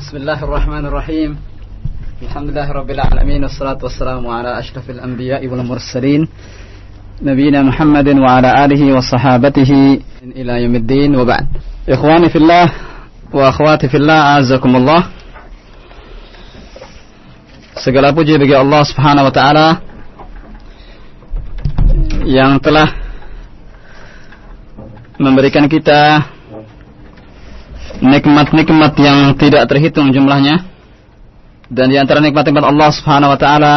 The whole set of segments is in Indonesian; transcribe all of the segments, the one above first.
بسم الله الرحمن الرحيم الحمد لله رب العالمين والصلاة والسلام على أشرف الأنبياء والمرسلين نبينا محمد وعلى آله وصحابته إلى يوم الدين وبعد إخواني في الله وأخواتي في الله أعزكم الله Segala puji bagi Allah Subhanahu wa taala yang telah memberikan kita nikmat-nikmat yang tidak terhitung jumlahnya dan di antara nikmat-nikmat Allah Subhanahu wa taala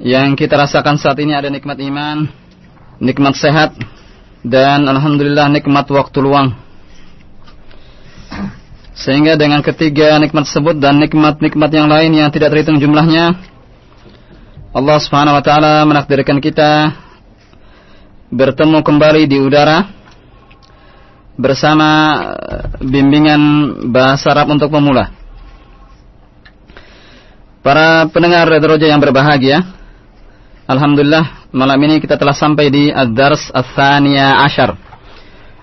yang kita rasakan saat ini ada nikmat iman, nikmat sehat dan alhamdulillah nikmat waktu luang. Sehingga dengan ketiga nikmat tersebut dan nikmat-nikmat yang lain yang tidak terhitung jumlahnya Allah Subhanahu wa taala menakdirkan kita bertemu kembali di udara bersama bimbingan bahasa Arab untuk pemula. Para pendengar Roja yang berbahagia, Alhamdulillah malam ini kita telah sampai di Ad-Dars Ats-Tsaniya Asyar.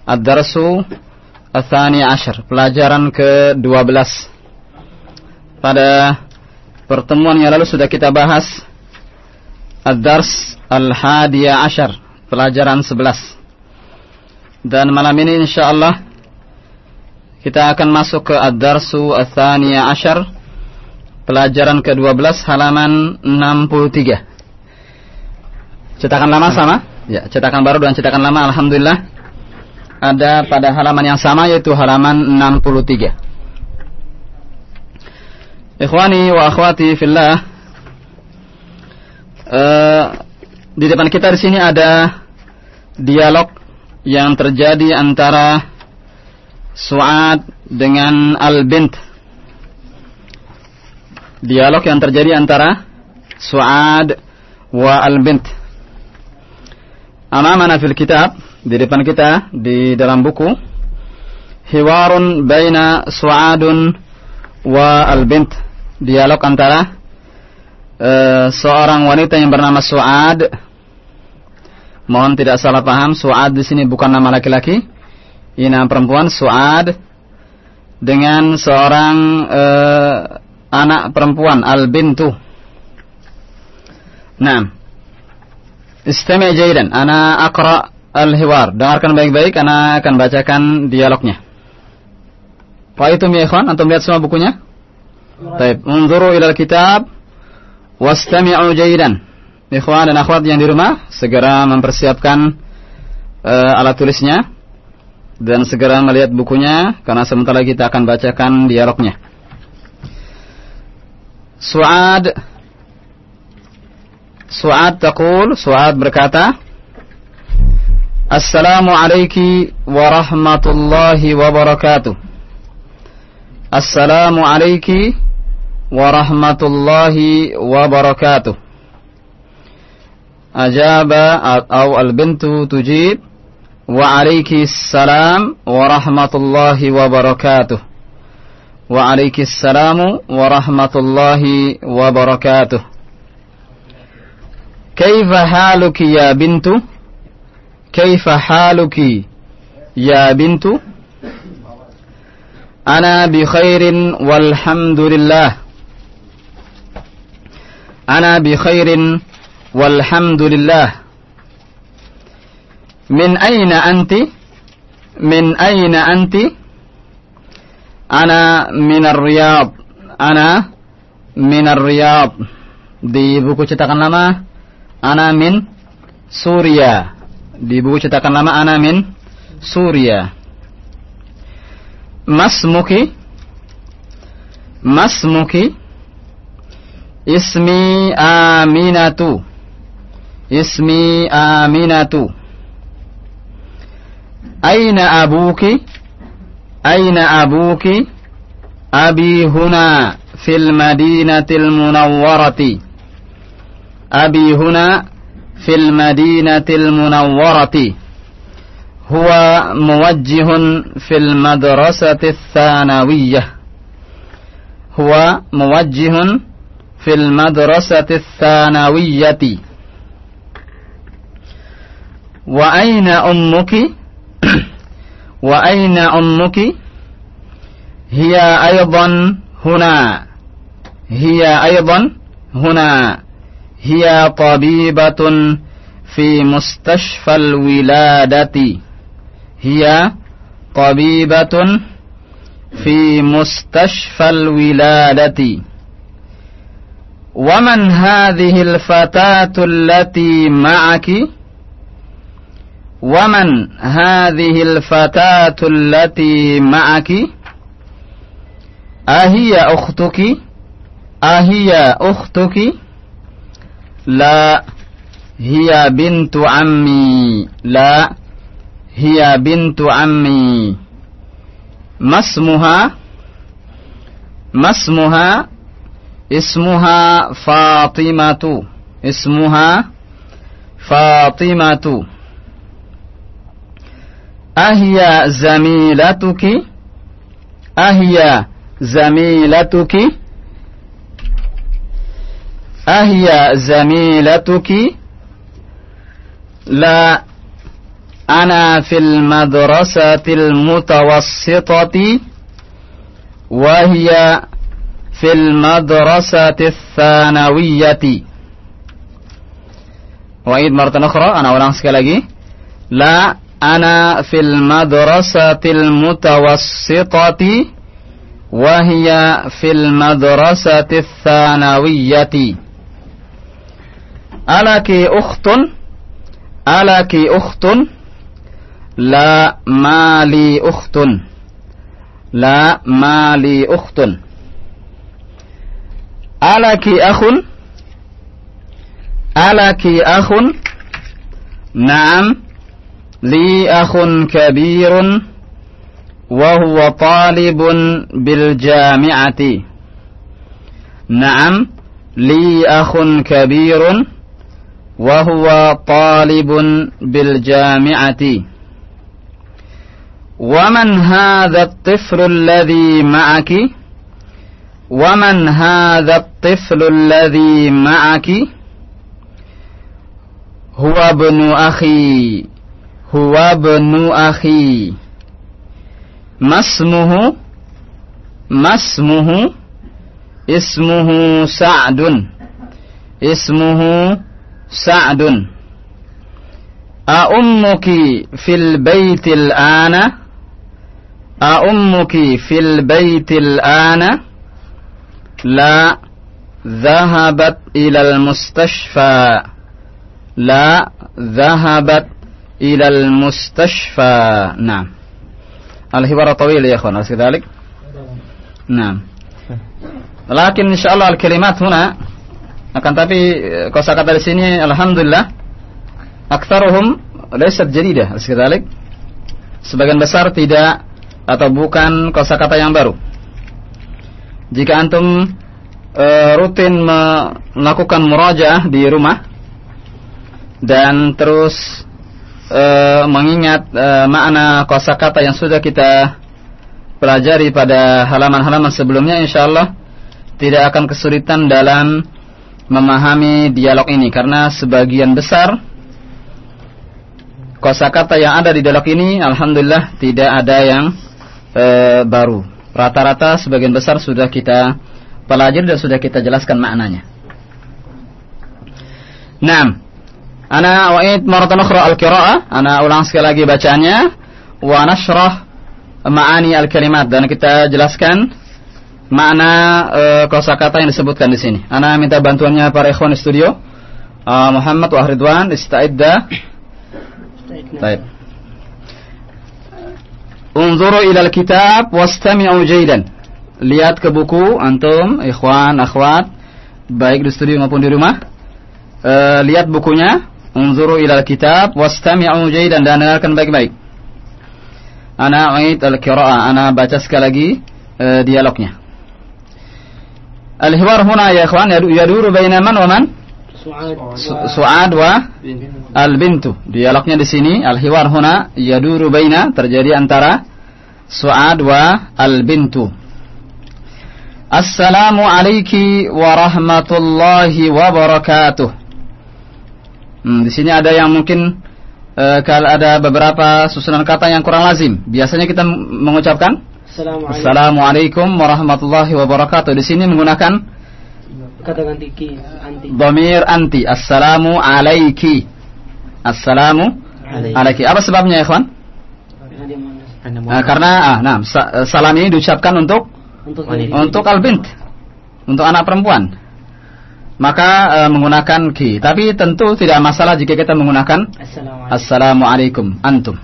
Ad-Darsu Athani Ashar Pelajaran ke-12 Pada pertemuan yang lalu sudah kita bahas Ad-Dars Al-Hadiya Ashar Pelajaran 11 Dan malam ini insyaAllah Kita akan masuk ke Ad-Darsu Athaniya Ashar Pelajaran ke-12 halaman 63 Cetakan lama sama? Ya, cetakan baru dan cetakan lama Alhamdulillah ada pada halaman yang sama yaitu halaman 63. Ikhwani wa akhwati fillah. Uh, di depan kita di sini ada dialog yang terjadi antara Suad dengan Al-Bint. Dialog yang terjadi antara Suad wa Al-Bint. Amamana fil kitab di depan kita di dalam buku Hiwarun baina Su'adun wa al-bint dialog antara uh, seorang wanita yang bernama Su'ad mohon tidak salah paham Su'ad di sini bukan nama laki-laki ini nama perempuan Su'ad dengan seorang uh, anak perempuan al-bintu Nah Istami' jaydan ana aqra' al-hiwar. Dengarkan baik-baik karena akan bacakan dialognya. Faitum ya ikhwan, antum lihat semua bukunya? Baik, unzuru ila kitab wastami'u jayidan ikhwan dan akhwat yang di rumah segera mempersiapkan uh, alat tulisnya dan segera melihat bukunya karena sebentar lagi kita akan bacakan dialognya. Suad. Suad taqul Suad berkata Assalamu alayki wa rahmatullahi wa barakatuh. Assalamu alayki wa rahmatullahi wa barakatuh ajaba atau al-bintu tujib wa alaiki salam wa rahmatullahi wa barakatuh. Wa alaiki salamu wa rahmatullahi wa barakatuh. Ya bintu? Kaifa haluki ya bintu? Ana bi khairin walhamdulillah. Ana bi khairin walhamdulillah. Min aina anti? Min aina anti? Ana minar riyad ana minar riyad di buku cetakan lama ana min Surya di buku cetakan lama ana min Muki Mas Muki ismi aminatu. اسمي آمنة. أين أبوك؟ أين أبوك؟ أبي هنا في المدينة المنورة. أبي هنا في المدينة المنورة. هو موجه في المدرسة الثانوية. هو موجه في المدرسة الثانوية. وأين أمك؟ وأين أمك؟ هي أيضا هنا. هي أيضا هنا. هي طبيبة في مستشفى الولادة. هي طبيبة في مستشفى الولادة. ومن هذه الفتاة التي معك؟ ومن هذه الفتاة التي معك؟ أهي أختك؟ أهي أختك؟ لا هي بنت عمي. لا هي بنت عمي. ما اسمها؟ ما اسمها؟ اسمها فاطمة. اسمها فاطمة. أهي زميلتك؟ أهي زميلتك؟ أهي زميلتك؟ لا أنا في المدرسة المتوسطة وهي في المدرسة الثانوية. وعيد مرة أخرى أنا sekali lagi لا أنا في المدرسة المتوسطة وهي في المدرسة الثانوية. ألك أخت؟ ألك أخت؟ لا ما لي أخت. لا ما لي أخت. ألك أخ؟ ألك أخ؟ نعم. لي أخ كبير وهو طالب بالجامعة. نعم لي أخ كبير وهو طالب بالجامعة. ومن هذا الطفل الذي معك؟ ومن هذا الطفل الذي معك؟ هو ابن أخي هو ابن أخي. ما اسمه؟ ما اسمه؟ اسمه سعد. اسمه سعد. أأمك في البيت الآن؟ أأمك في البيت الآن؟ لا. ذهبت إلى المستشفى. لا. ذهبت إلى المستشفى نعم الحوار طويل يا أخوان أليس كذلك نعم لكن إن شاء الله الكلمات هنا akan tapi kosakata di sini alhamdulillah aktsaruhum laysat jadidah sekadalik sebagian besar tidak atau bukan kosakata yang baru jika antum e, rutin melakukan murajaah di rumah dan terus e, mengingat e, makna kosakata yang sudah kita pelajari pada halaman-halaman sebelumnya insyaallah tidak akan kesulitan dalam memahami dialog ini karena sebagian besar kosakata yang ada di dialog ini alhamdulillah tidak ada yang e, baru. Rata-rata sebagian besar sudah kita pelajari dan sudah kita jelaskan maknanya. Naam. Ana wa'id maratan ukhra al-qira'ah. Ana ulang sekali lagi bacanya wa nashrah ma'ani al-kalimat dan kita jelaskan makna e, kosakata yang disebutkan di sini. Ana minta bantuannya para ikhwan di studio. Uh, Muhammad wa Ridwan ista'idda. Baik. Unzuru ila al-kitab wastami'u jaydan. Lihat ke buku antum, ikhwan, akhwat, baik di studio maupun di rumah. E, lihat bukunya, Unzuru ilal kitab wastami'u jaydan dan dengarkan baik-baik. Ana a'id al-qira'ah. Ana baca sekali lagi uh, dialognya. Al-hiwar huna ya ikhwan yaduru baina man wa man? Su'ad wa al-bintu. Dialognya di sini al-hiwar huna yaduru baina terjadi antara Su'ad wa al-bintu. Assalamu alayki wa rahmatullahi wa barakatuh. Hmm, di sini ada yang mungkin kalau ada beberapa susunan kata yang kurang lazim. Biasanya kita mengucapkan Assalamualaikum. Assalamualaikum warahmatullahi wabarakatuh. Di sini menggunakan Kata ganti ki anti. dhamir anti. Assalamu alaiki. Assalamu alaiki. Apa sebabnya ya, ikhwan? Nah, karena ah, nah, sa- salam ini diucapkan untuk Untuk untuk albint, untuk anak perempuan. Maka eh, menggunakan ki. Tapi tentu tidak masalah jika kita menggunakan Assalamualaikum. Assalamualaikum antum.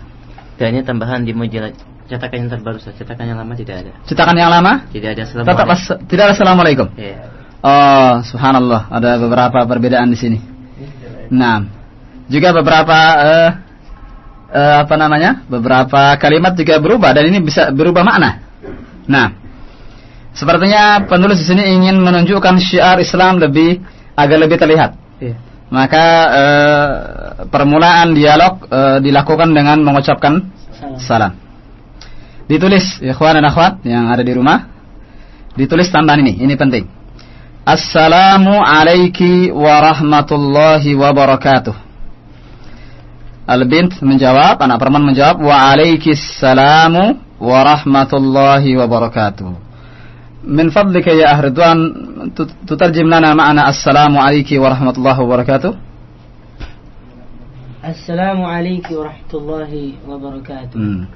Dan ini tambahan di majalah cetakan yang terbaru saja. Cetakan yang lama tidak ada. Cetakan yang lama Tidak ada tetap assalamualaikum. as- tidak ada assalamualaikum. Iya. Oh, subhanallah, ada beberapa perbedaan di sini. Nah, juga beberapa eh, eh, apa namanya? Beberapa kalimat juga berubah dan ini bisa berubah makna. Nah, sepertinya penulis di sini ingin menunjukkan syiar Islam lebih agar lebih terlihat. Iya. Maka eh, permulaan dialog eh, dilakukan dengan mengucapkan Salam. salam. Ditulis ikhwan dan akhwat yang ada di rumah. Ditulis tambahan ini, ini penting. Assalamu alayki warahmatullahi wabarakatuh. Al-bint menjawab, anak perempuan menjawab, wa alaikis salamu warahmatullahi wabarakatuh. Min fadlika ya ahli Ridwan, tut- tutarjim lana ma'ana assalamu alayki warahmatullahi wabarakatuh. Assalamualaikum warahmatullahi wabarakatuh. Hmm.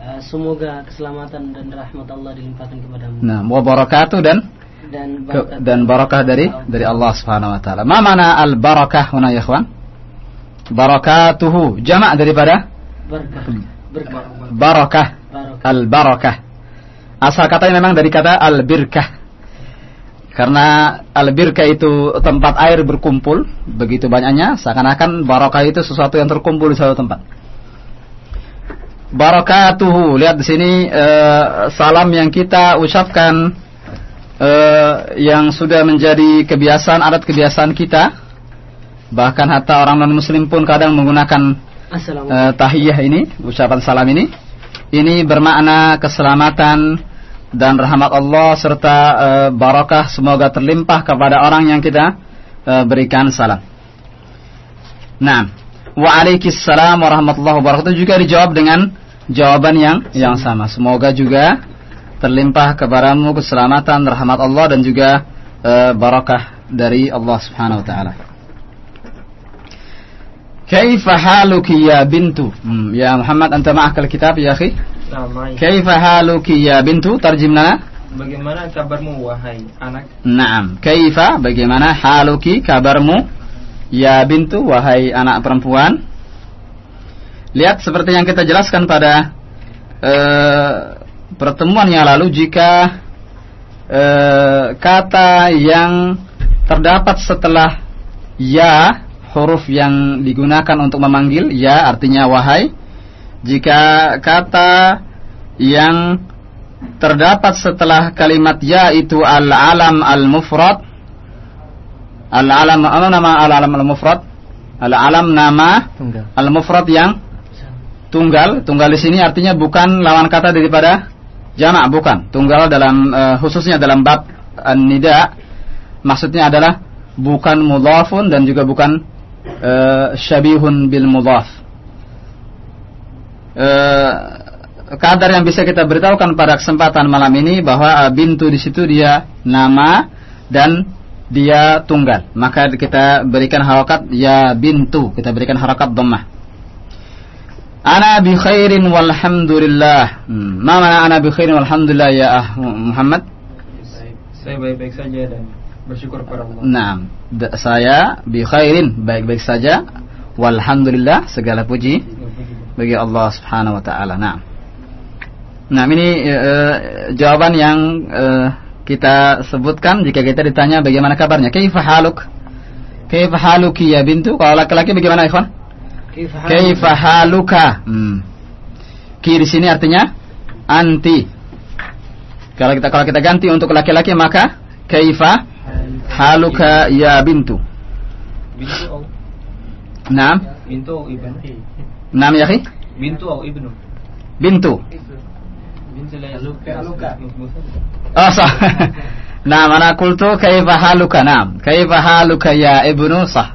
Eh, semoga keselamatan dan rahmat Allah dilimpahkan kepadamu Nah, wabarakatuh dan dan Ke- barakah dan barakah dari dari Allah Subhanahu wa taala. Ma mana al barakah huna ya ikhwan? Barakatuhu jamak daripada berkah barakah barakah al barakah. Asal katanya memang dari kata al birkah. Karena al birkah itu tempat air berkumpul begitu banyaknya seakan-akan barakah itu sesuatu yang terkumpul di satu tempat. Barakatuhu lihat di sini eh, salam yang kita ucapkan eh, yang sudah menjadi kebiasaan adat kebiasaan kita bahkan hatta orang non muslim pun kadang menggunakan eh, tahiyah ini ucapan salam ini ini bermakna keselamatan dan rahmat Allah serta eh, barakah semoga terlimpah kepada orang yang kita eh, berikan salam. Nah, Waalaikumsalam warahmatullahi wabarakatuh juga dijawab dengan jawaban yang yang sama. Semoga juga terlimpah kepadamu keselamatan, rahmat Allah dan juga eh, barakah dari Allah Subhanahu wa taala. Kaifa haluki ya bintu? Hmm, ya Muhammad anta ma'akal kitab ya akhi? Kaifa haluki ya bintu? Tarjim lana. Bagaimana kabarmu wahai anak? Naam. Kaifa bagaimana haluki kabarmu ya bintu wahai anak perempuan? Lihat seperti yang kita jelaskan pada eh, pertemuan yang lalu jika eh, kata yang terdapat setelah ya huruf yang digunakan untuk memanggil ya artinya wahai jika kata yang terdapat setelah kalimat ya itu al-alam al-mufrad al-alam apa nama al-alam al-mufrad? Al-alam nama al-mufrad yang tunggal. Tunggal di sini artinya bukan lawan kata daripada jamak bukan. Tunggal dalam eh, khususnya dalam bab an-nida maksudnya adalah bukan mudhafun dan juga bukan eh, syabihun bil mudhaf Eh, kadar yang bisa kita beritahukan pada kesempatan malam ini bahwa eh, bintu di situ dia nama dan dia tunggal. Maka kita berikan harokat ya bintu, kita berikan harokat dhammah. Ana bi khairin walhamdulillah. Hmm. Ma mana ana bi khairin walhamdulillah ya ah, Muhammad? Saya baik-baik saja dan bersyukur kepada Allah. Naam. D- saya bi khairin, baik-baik saja. Walhamdulillah, segala puji bagi Allah Subhanahu wa taala. Nah. Nah, ini eh, jawaban yang eh, kita sebutkan jika kita ditanya bagaimana kabarnya. Kaifa haluk? Kaifa haluki ya bintu? Kalau laki-laki bagaimana, ikhwan? Kaifa haluka? Hmm. Ki di sini artinya anti. Kalau kita kalau kita ganti untuk laki-laki maka kaifa haluka ya bintu. Bintu Naam. bintu au ibnu. Naam ya? Bintu au ibnu. Bintu. Bintu la yaluka. Oh, sah. nah, mana kultu kaifa haluka? Naam. Kaifa haluka ya ibnu sah.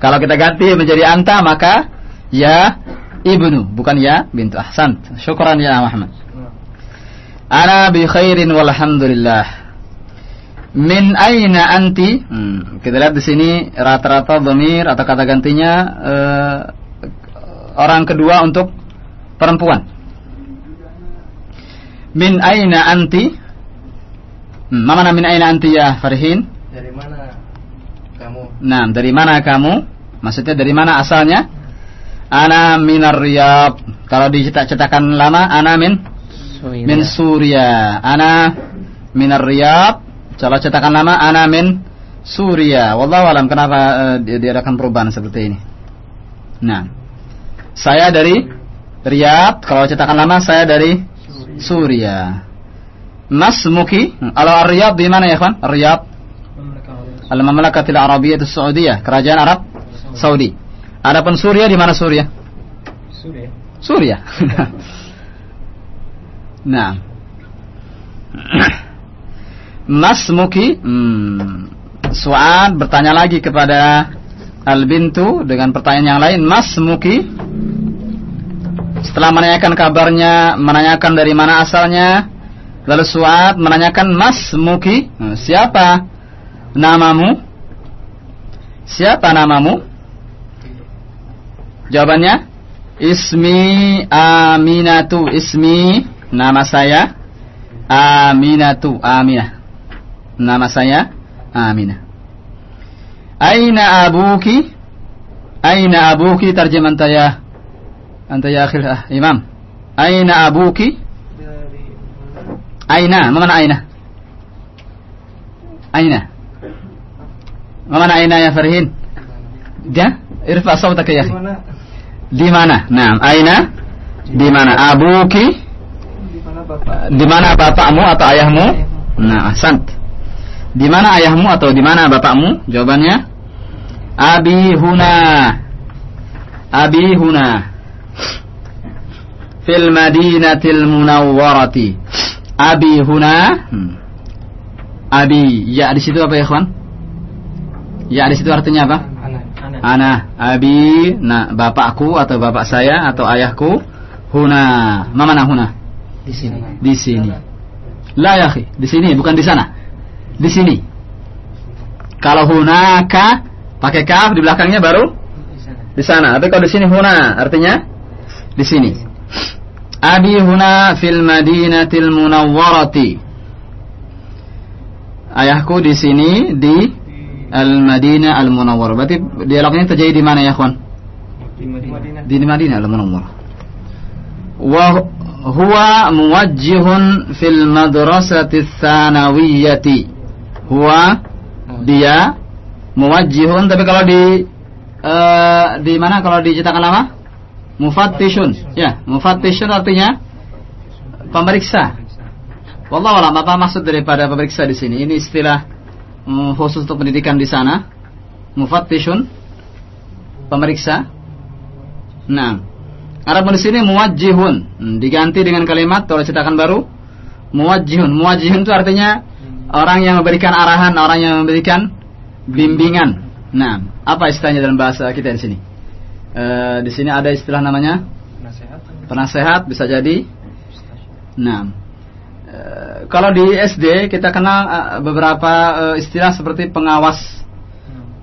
Kalau kita ganti menjadi anta maka ya ibnu bukan ya bintu. Ahsan. Syukran ya Muhammad. Ana bi khairin walhamdulillah. Min aina anti? Hmm, kita lihat di sini rata-rata dhamir atau kata gantinya eh, orang kedua untuk perempuan. Min aina anti? Hmm, mana min aina anti ya Farihin? Dari mana kamu? Nah, dari mana kamu? Maksudnya dari mana asalnya? Ana minar Riyadh. Kalau dicetak-cetakan lama, ana min min Suria. Ana minar Riyadh. Kalau cetakan lama, ana min Suria. Wallahu alam kenapa uh, diadakan perubahan seperti ini. Nah, saya dari Riyadh. Kalau cetakan lama, saya dari Suria. Mas Muki, kalau Riyadh di mana ya kawan? Riyadh Al-Mamlakatil Arabiyyah Saudiyah, kerajaan Arab Saudi. Adapun Suria di mana Suria? Suria. Suria. nah. Mas Muki hmm, Suad bertanya lagi kepada Al-Bintu dengan pertanyaan yang lain Mas Muki Setelah menanyakan kabarnya Menanyakan dari mana asalnya Lalu Suad menanyakan Mas Muki Siapa namamu? Siapa namamu? Jawabannya Ismi Aminatu Ismi Nama saya Aminatu Aminah Nama saya Aminah Aina abuki Aina abuki Terjemah anta ya Anta ya akhil ah, imam Aina abuki Aina Mana Aina Aina Mana Aina ya Farhin Dia Irfa sautaka ya akhi? Di mana? Nah, aina? Di mana? Abuki? Di mana bapak? Di mana bapakmu atau ayahmu? Nah, sant. Di mana ayahmu atau di mana bapakmu? Jawabannya Abi huna. Abi huna. Fil Madinatil Munawwarati. Abi huna. Hmm. Abi, ya di situ apa ya, kawan? Ya di situ artinya apa? Ana abi, nah bapakku atau bapak saya atau ayahku huna. Mana huna? Di sini. Di sini. La ya di sini bukan di sana. Di sini. Kalau hunaka pakai kaf di belakangnya baru Di sana. Tapi kalau di sini huna artinya di sini. Abi huna fil Madinatil Munawwarati. Ayahku di sini di Al-Madinah Al-Munawwarah. Berarti dialognya terjadi di mana ya, kawan? Di Madinah. di Madinah Al-Munawwarah. Wa huwa muwajjihun fil madrasati tsanawiyyati. Huwa dia muwajjihun tapi kalau di eh, di mana kalau dicetakan nama? Mufattishun. Ya, mufattishun artinya pemeriksa. Wallahu a'lam apa maksud daripada pemeriksa di sini? Ini istilah mm, khusus untuk pendidikan di sana. Mufattishun pemeriksa. Nah, Arabun di sini muwajjihun Hmm, diganti dengan kalimat kalau cetakan baru muwajjihun. Muwajjihun itu artinya orang yang memberikan arahan, orang yang memberikan bimbingan. Nah, apa istilahnya dalam bahasa kita di sini? Eh, di sini ada istilah namanya Nasihat. penasehat bisa jadi. Nah, eh, kalau di SD kita kenal eh, beberapa istilah seperti pengawas.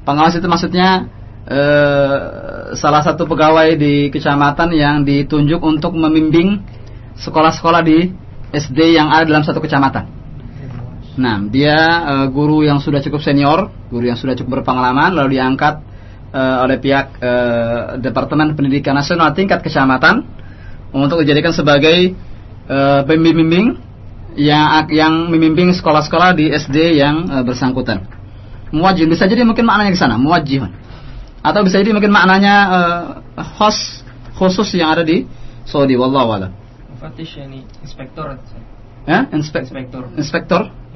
Pengawas itu maksudnya eh, salah satu pegawai di kecamatan yang ditunjuk untuk membimbing sekolah-sekolah di SD yang ada dalam satu kecamatan. Nah, dia eh, guru yang sudah cukup senior, guru yang sudah cukup berpengalaman, lalu diangkat eh, oleh pihak eh, Departemen Pendidikan Nasional tingkat kecamatan untuk dijadikan sebagai eh, pembimbing yang yang membimbing sekolah-sekolah di SD yang eh, bersangkutan. Muwajjih bisa jadi mungkin maknanya ke sana, muwajjihun. Atau bisa jadi mungkin maknanya eh, khos khusus yang ada di Saudi wallahu a'lam. Mufatish yani inspektor. Ya, inspek Inspektor. inspektor Inspektor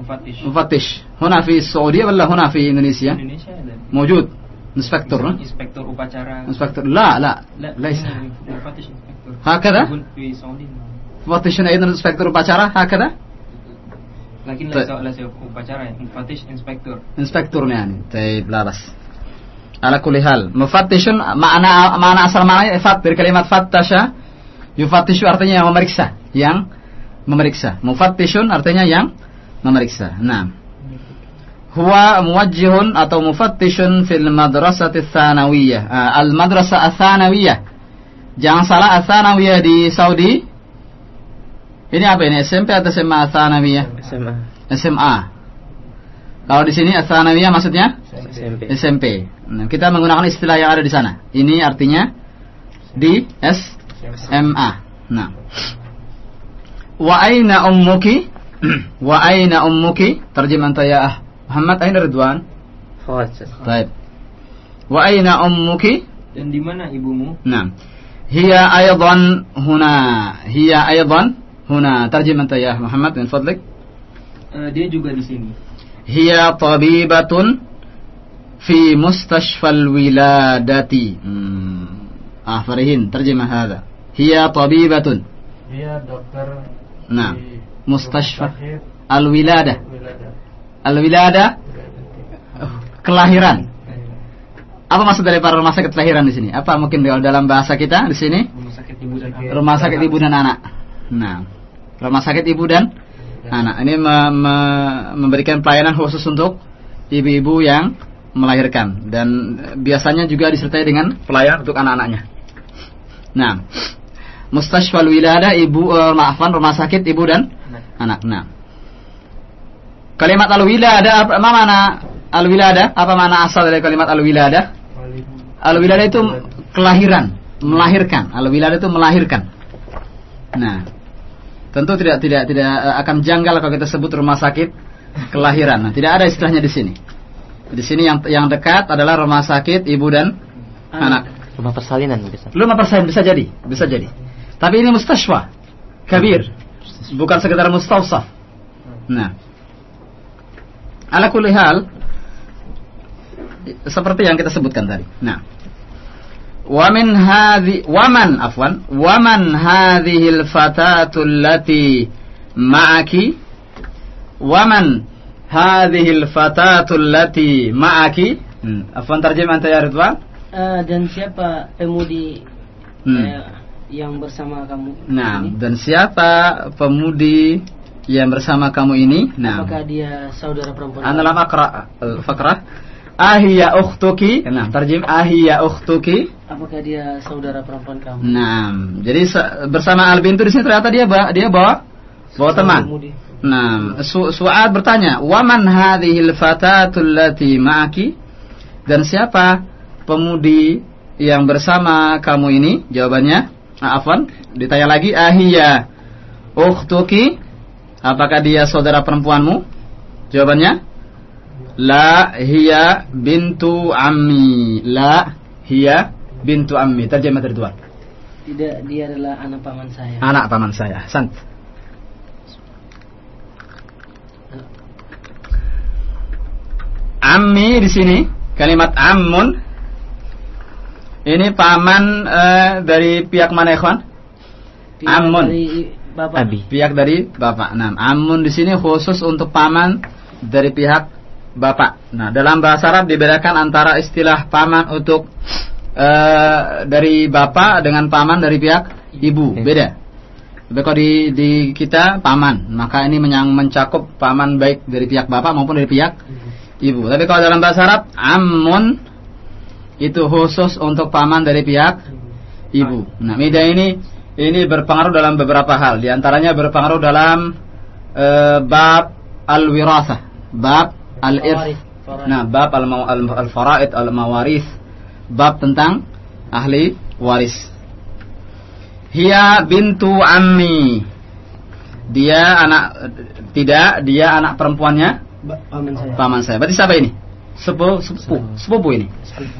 Mufatish. مفتش هنا في السعودية ولا هنا في إندونيسيا Indonesia ada. موجود inspektor ها؟ Inspektor upacara. inspektor لا لا لا ليس ini Mufatish inspektor. هكذا يقول في سعودي مفتش أيضا inspektor upacara هكذا لكن طيب. ليس ليس upacara ya. Mufatish inspektor. inspektor يعني طيب لا بس على كل حال مفتش معنى معنى asal maknanya fat dari kalimat fattasha yufattishu artinya yang memeriksa yang memeriksa. Mufattishun artinya yang memeriksa. Nah. Huwa muwajjihun atau mufattishun fil madrasati tsanawiyah. Ah, al madrasah tsanawiyah. Jangan salah tsanawiyah di Saudi. Ini apa ini? SMP atau SMA tsanawiyah? SMA SMA. Kalau di sini tsanawiyah maksudnya SMP SMP. Nah, kita menggunakan istilah yang ada di sana. Ini artinya di SMA. Nah. Wa aina ummuki? Wa aina ummuki? Terjemahan ya ah. Muhammad aina Ridwan? Baik. Wa aina ummuki? Dan di mana ibumu? Nah. Hiya aydan huna. Hiya aydan huna. Terjemahan ya Muhammad min fadlik. Eh, dia juga di sini. Hiya tabibatun fi mustashfal wiladati. Hmm. Ah, farihin. Terjemah hada. Hiya tabibatun. Dia dokter Nah. di Mustashfa. Al-wilada. Wilada. Al-wilada kelahiran. Apa maksud dari para rumah sakit kelahiran di sini? Apa mungkin dalam bahasa kita di sini? Rumah sakit ibu dan anak. Rumah sakit ibu dan anak. Nah, rumah sakit ibu dan anak. Ini me- me- memberikan pelayanan khusus untuk ibu-ibu yang melahirkan dan biasanya juga disertai dengan pelayanan untuk anak-anaknya. Nah, mustashfal wilada ibu eh, maafan rumah sakit ibu dan anak. Nah, kalimat al-wilada apa apa mana al-wilada? Apa mana asal dari kalimat al-wilada? Al-wilada itu kelahiran, melahirkan. Al-wilada itu melahirkan. Nah, tentu tidak tidak tidak eh, akan janggal kalau kita sebut rumah sakit kelahiran. Nah, tidak ada istilahnya di sini. Di sini yang yang dekat adalah rumah sakit ibu dan anak. Rumah persalinan bisa. Rumah persen bisa jadi, bisa jadi. Tapi ini mustashfa, kabir, bukan sekedar mustausaf. Nah, ala kulli hal, seperti yang kita sebutkan tadi. Nah, wa min hadhi waman afwan waman hadhil fatatul lati ma'aki waman hadhil fatatul lati ma'aki hmm. afwan terjemah anta ya Ridwan Eh, dan siapa pemudi Hmm. eh, yang bersama kamu? Nah, ini? dan siapa pemudi yang bersama kamu ini? Nah, Apakah dia saudara perempuan? ana lam aqra al-faqrah. Ahiya ukhtuki? Nah, terjem ahiya ukhtuki. Apakah dia saudara perempuan kamu? Nah, jadi bersama Albintu di sini ternyata dia ba- dia bawa bawa teman. Pemudi. Nah, Su Su'ad bertanya, "Waman hadhil fatatul lati ma'aki?" Dan siapa pemudi yang bersama kamu ini? Jawabannya, afwan, ditanya lagi, "Ahiya ukhtuki?" Apakah dia saudara perempuanmu? Jawabannya, "La hiya bintu ammi." La hiya bintu ammi. Terjemah dari Tuhan. Tidak, dia adalah anak paman saya. Anak paman saya. Sant. Ammi di sini kalimat ammun ini paman eh, dari pihak mana ikhwan? Pihak Amun. Dari bapak. Abi. Pihak dari bapak. Nah, amun di sini khusus untuk paman dari pihak bapak. Nah, dalam bahasa Arab dibedakan antara istilah paman untuk eh, dari bapak dengan paman dari pihak ibu, beda. Tapi kalau di, di kita paman, maka ini menyang mencakup paman baik dari pihak bapak maupun dari pihak ibu. Tapi kalau dalam bahasa Arab, amun itu khusus untuk paman dari pihak ibu. Nah, beda ini ini berpengaruh dalam beberapa hal. Di antaranya berpengaruh dalam eh, bab al-wirasah, bab al-irth. Nah, bab al- al- al-faraid, al-mawaris, bab tentang ahli waris. Hiya bintu ammi. Dia anak tidak, dia anak perempuannya paman saya. paman saya. Berarti siapa ini? Sepupu, sepupu, sepupu ini.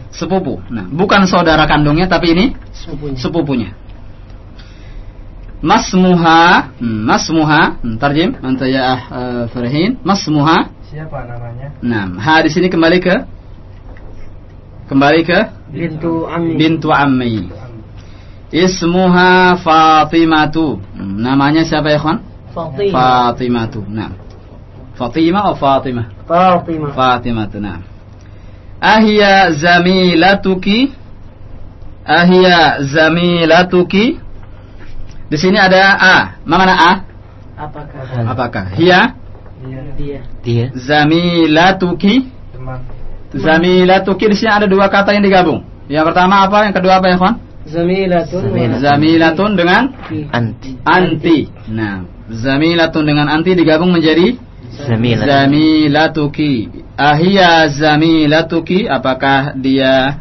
Sepupu. Nah, bukan saudara kandungnya tapi ini Sepupunya. sepupunya. Masmuha, hmm, masmuha, hmm, tarjim, anta ya uh, Farhin, masmuha. Siapa namanya? Nah, ha di sini kembali ke kembali ke Bintu Ami. bintu ammi. Ismuha Fatimatu. Hmm, namanya siapa ya, kawan? Fatimah. Fatimatu. Nah. Fatimah atau Fatimah? Fatimah. Fatimatu. Nah. Ahiya zamilatuki? Ahiya zamilatuki? Di sini ada A. Ma mana A? Apakah Apakah? Hiya Dia dia Dia. zamilatuki teman. zamilatuki di sini ada dua kata yang digabung. Yang pertama apa? Yang kedua apa ya, kawan? Zamilatun Zamilatun. Zamilatun dengan Anti. anti. Nah, zamilatun dengan anti digabung menjadi Zamilat. zamilatuki. Ahia zamilatuki apakah dia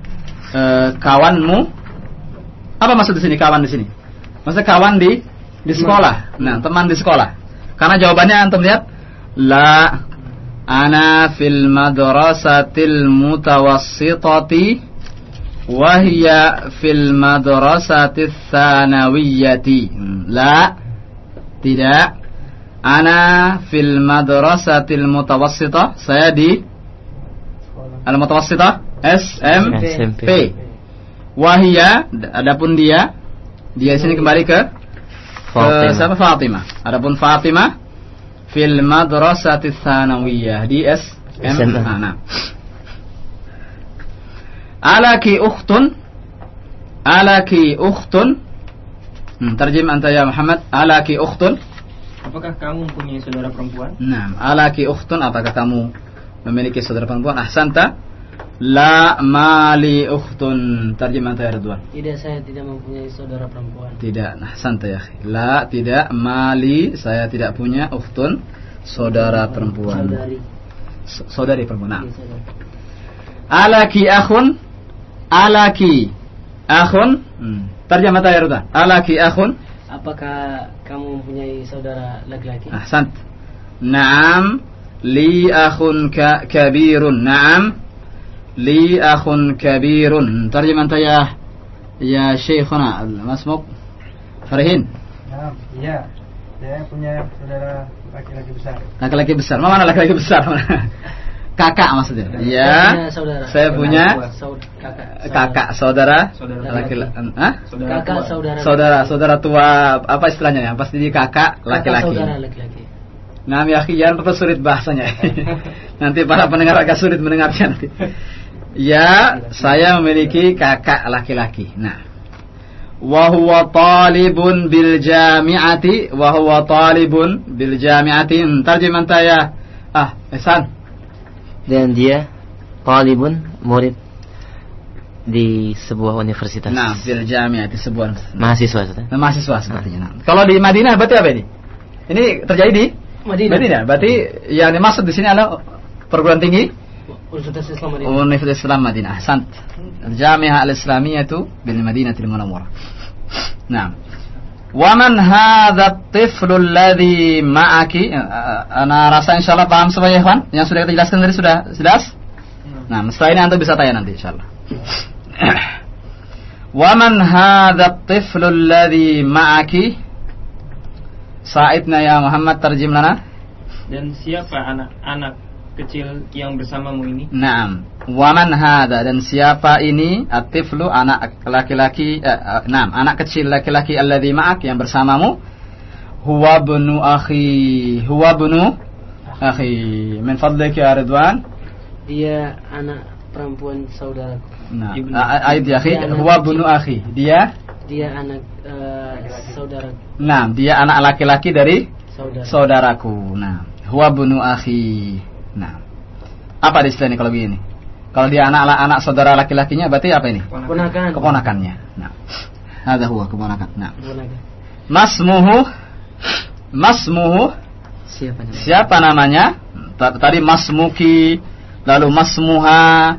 eh, kawanmu? Apa maksud di sini kawan di sini? Maksudnya kawan di di sekolah. Nah, teman di sekolah. Karena jawabannya antum lihat la ana fil madrasatil mutawassitati wa hiya fil madrasatis tsanawiyati. Hmm, La tidak ana fil madrasatil mutawassitah saya di al mutawassitah SMP wahia adapun dia dia sini kembali ke ke Fatimah. siapa? Fatimah. Adapun Fatimah fil madrasatis tsanawiyah di SMA SMA. nah alaki ukhtun alaki ukhtun. Hmm, terjem anta ya Muhammad. Alaki ukhtun Apakah kamu mempunyai saudara perempuan? Nah, alaki ukhtun apakah kamu memiliki saudara perempuan? Ahsanta. La mali ukhtun. Terjemah ya Ridwan. Tidak saya tidak mempunyai saudara perempuan Tidak. Nah, santai ya. La tidak mali saya tidak punya ukhtun saudara perempuan. Saudari Saudari perempuan. Nah. Alaki akhun. Alaki akhun. Hmm. Terjemah ya Ridwan. Alaki akhun apakah kamu mempunyai saudara laki-laki? Ahsant na'am li akhun ka kabirun. Na'am li akhun kabirun. Terjemah saya ya syekhuna masmuk Farihin. Na'am iya. Saya punya saudara laki-laki besar. Laki-laki besar. Mana laki-laki besar? kakak maksudnya ya Punya saudara. saya punya Saud- kakak. kakak saudara Saudara laki laki. Hah? Saudara Kakak tua. saudara. saudara saudara tua apa istilahnya ya pasti dia kakak Kakak laki-laki saudara laki-laki. Nah, ya akhi, jangan persulit bahasanya. nanti para pendengar agak sulit mendengarnya nanti. Ya, saya memiliki kakak laki-laki. Nah, wa huwa talibun bil jami'ati wa huwa talibun bil jami'ati. Terjemah ya. Ah, Ihsan. Dan dia talibun murid di sebuah universitas. Nah, bil jami'ati sebuah Mahasiswa Ustaz. nah, mahasiswa sepertinya. Nah, kalau di Madinah berarti apa ini? Ini terjadi di Madinah. Madinah. Berarti yang dimaksud di sini adalah perguruan tinggi Universitas Islam Madinah. Universitas Islam Madinah. Ahsant. Al-Jami'ah Al-Islamiyah bil Madinatil Munawwarah. Nah. Wa man hadha at-tiflu alladhi ma'aki? Eh, Ana rasa insyaallah paham semua ya, ikhwan? Yang sudah kita jelaskan tadi sudah jelas? Nah, setelah ini antum bisa tanya nanti insyaallah. Wa man hadha at-tiflu alladhi ma'aki? Sa'idna ya Muhammad lana. Dan siapa anak-anak kecil yang bersamamu ini? Naam. Waman hada dan siapa ini? Atiflu anak laki-laki eh, naam anak kecil laki-laki alladzi ma'ak yang bersamamu. Huwa bunu akhi huwa bunu akhi. Min fadlik ya Ridwan. Dia anak perempuan saudaraku. nah ayat ya akhi huwa bunu akhi. Dia? Dia anak eh, saudara. Naam dia anak laki-laki dari saudara. saudaraku. Nah huwa bunu akhi. Nah apa istilah ini kalau begini kalau dia anak anak saudara laki-lakinya berarti apa ini Keponakan. keponakannya. Nah, ada huwa keponakan. Nah, masmuhu masmuhu Siapa namanya? siapa namanya? Ta- Tadi masmuki, lalu masmuha.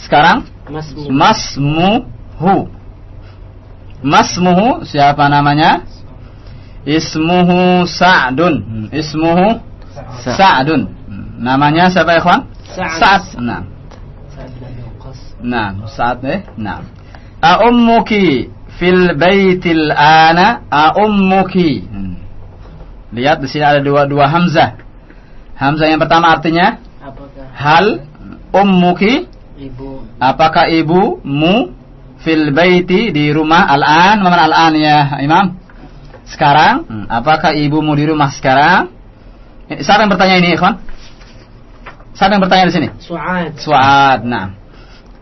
Sekarang Mas masmuhu. Masmuhu siapa namanya? Ismuhu Sa'dun. Ismuhu Sa- Sa'dun. Namanya siapa ya, kawan? Sa'ad. Sa'ad. Nah. Naam, saat eh? Naam. A ummuki fil baitil ana a ummuki. Hmm. Lihat di sini ada dua dua hamzah. Hamzah yang pertama artinya apakah hal ummuki ibu. Apakah ibu mu fil baiti di rumah al-an? Mana al-an ya, Imam? Sekarang, hmm. apakah ibumu di rumah sekarang? Eh, siapa yang bertanya ini, Ikhwan? Siapa yang bertanya di sini? Suad. Suad. Nah.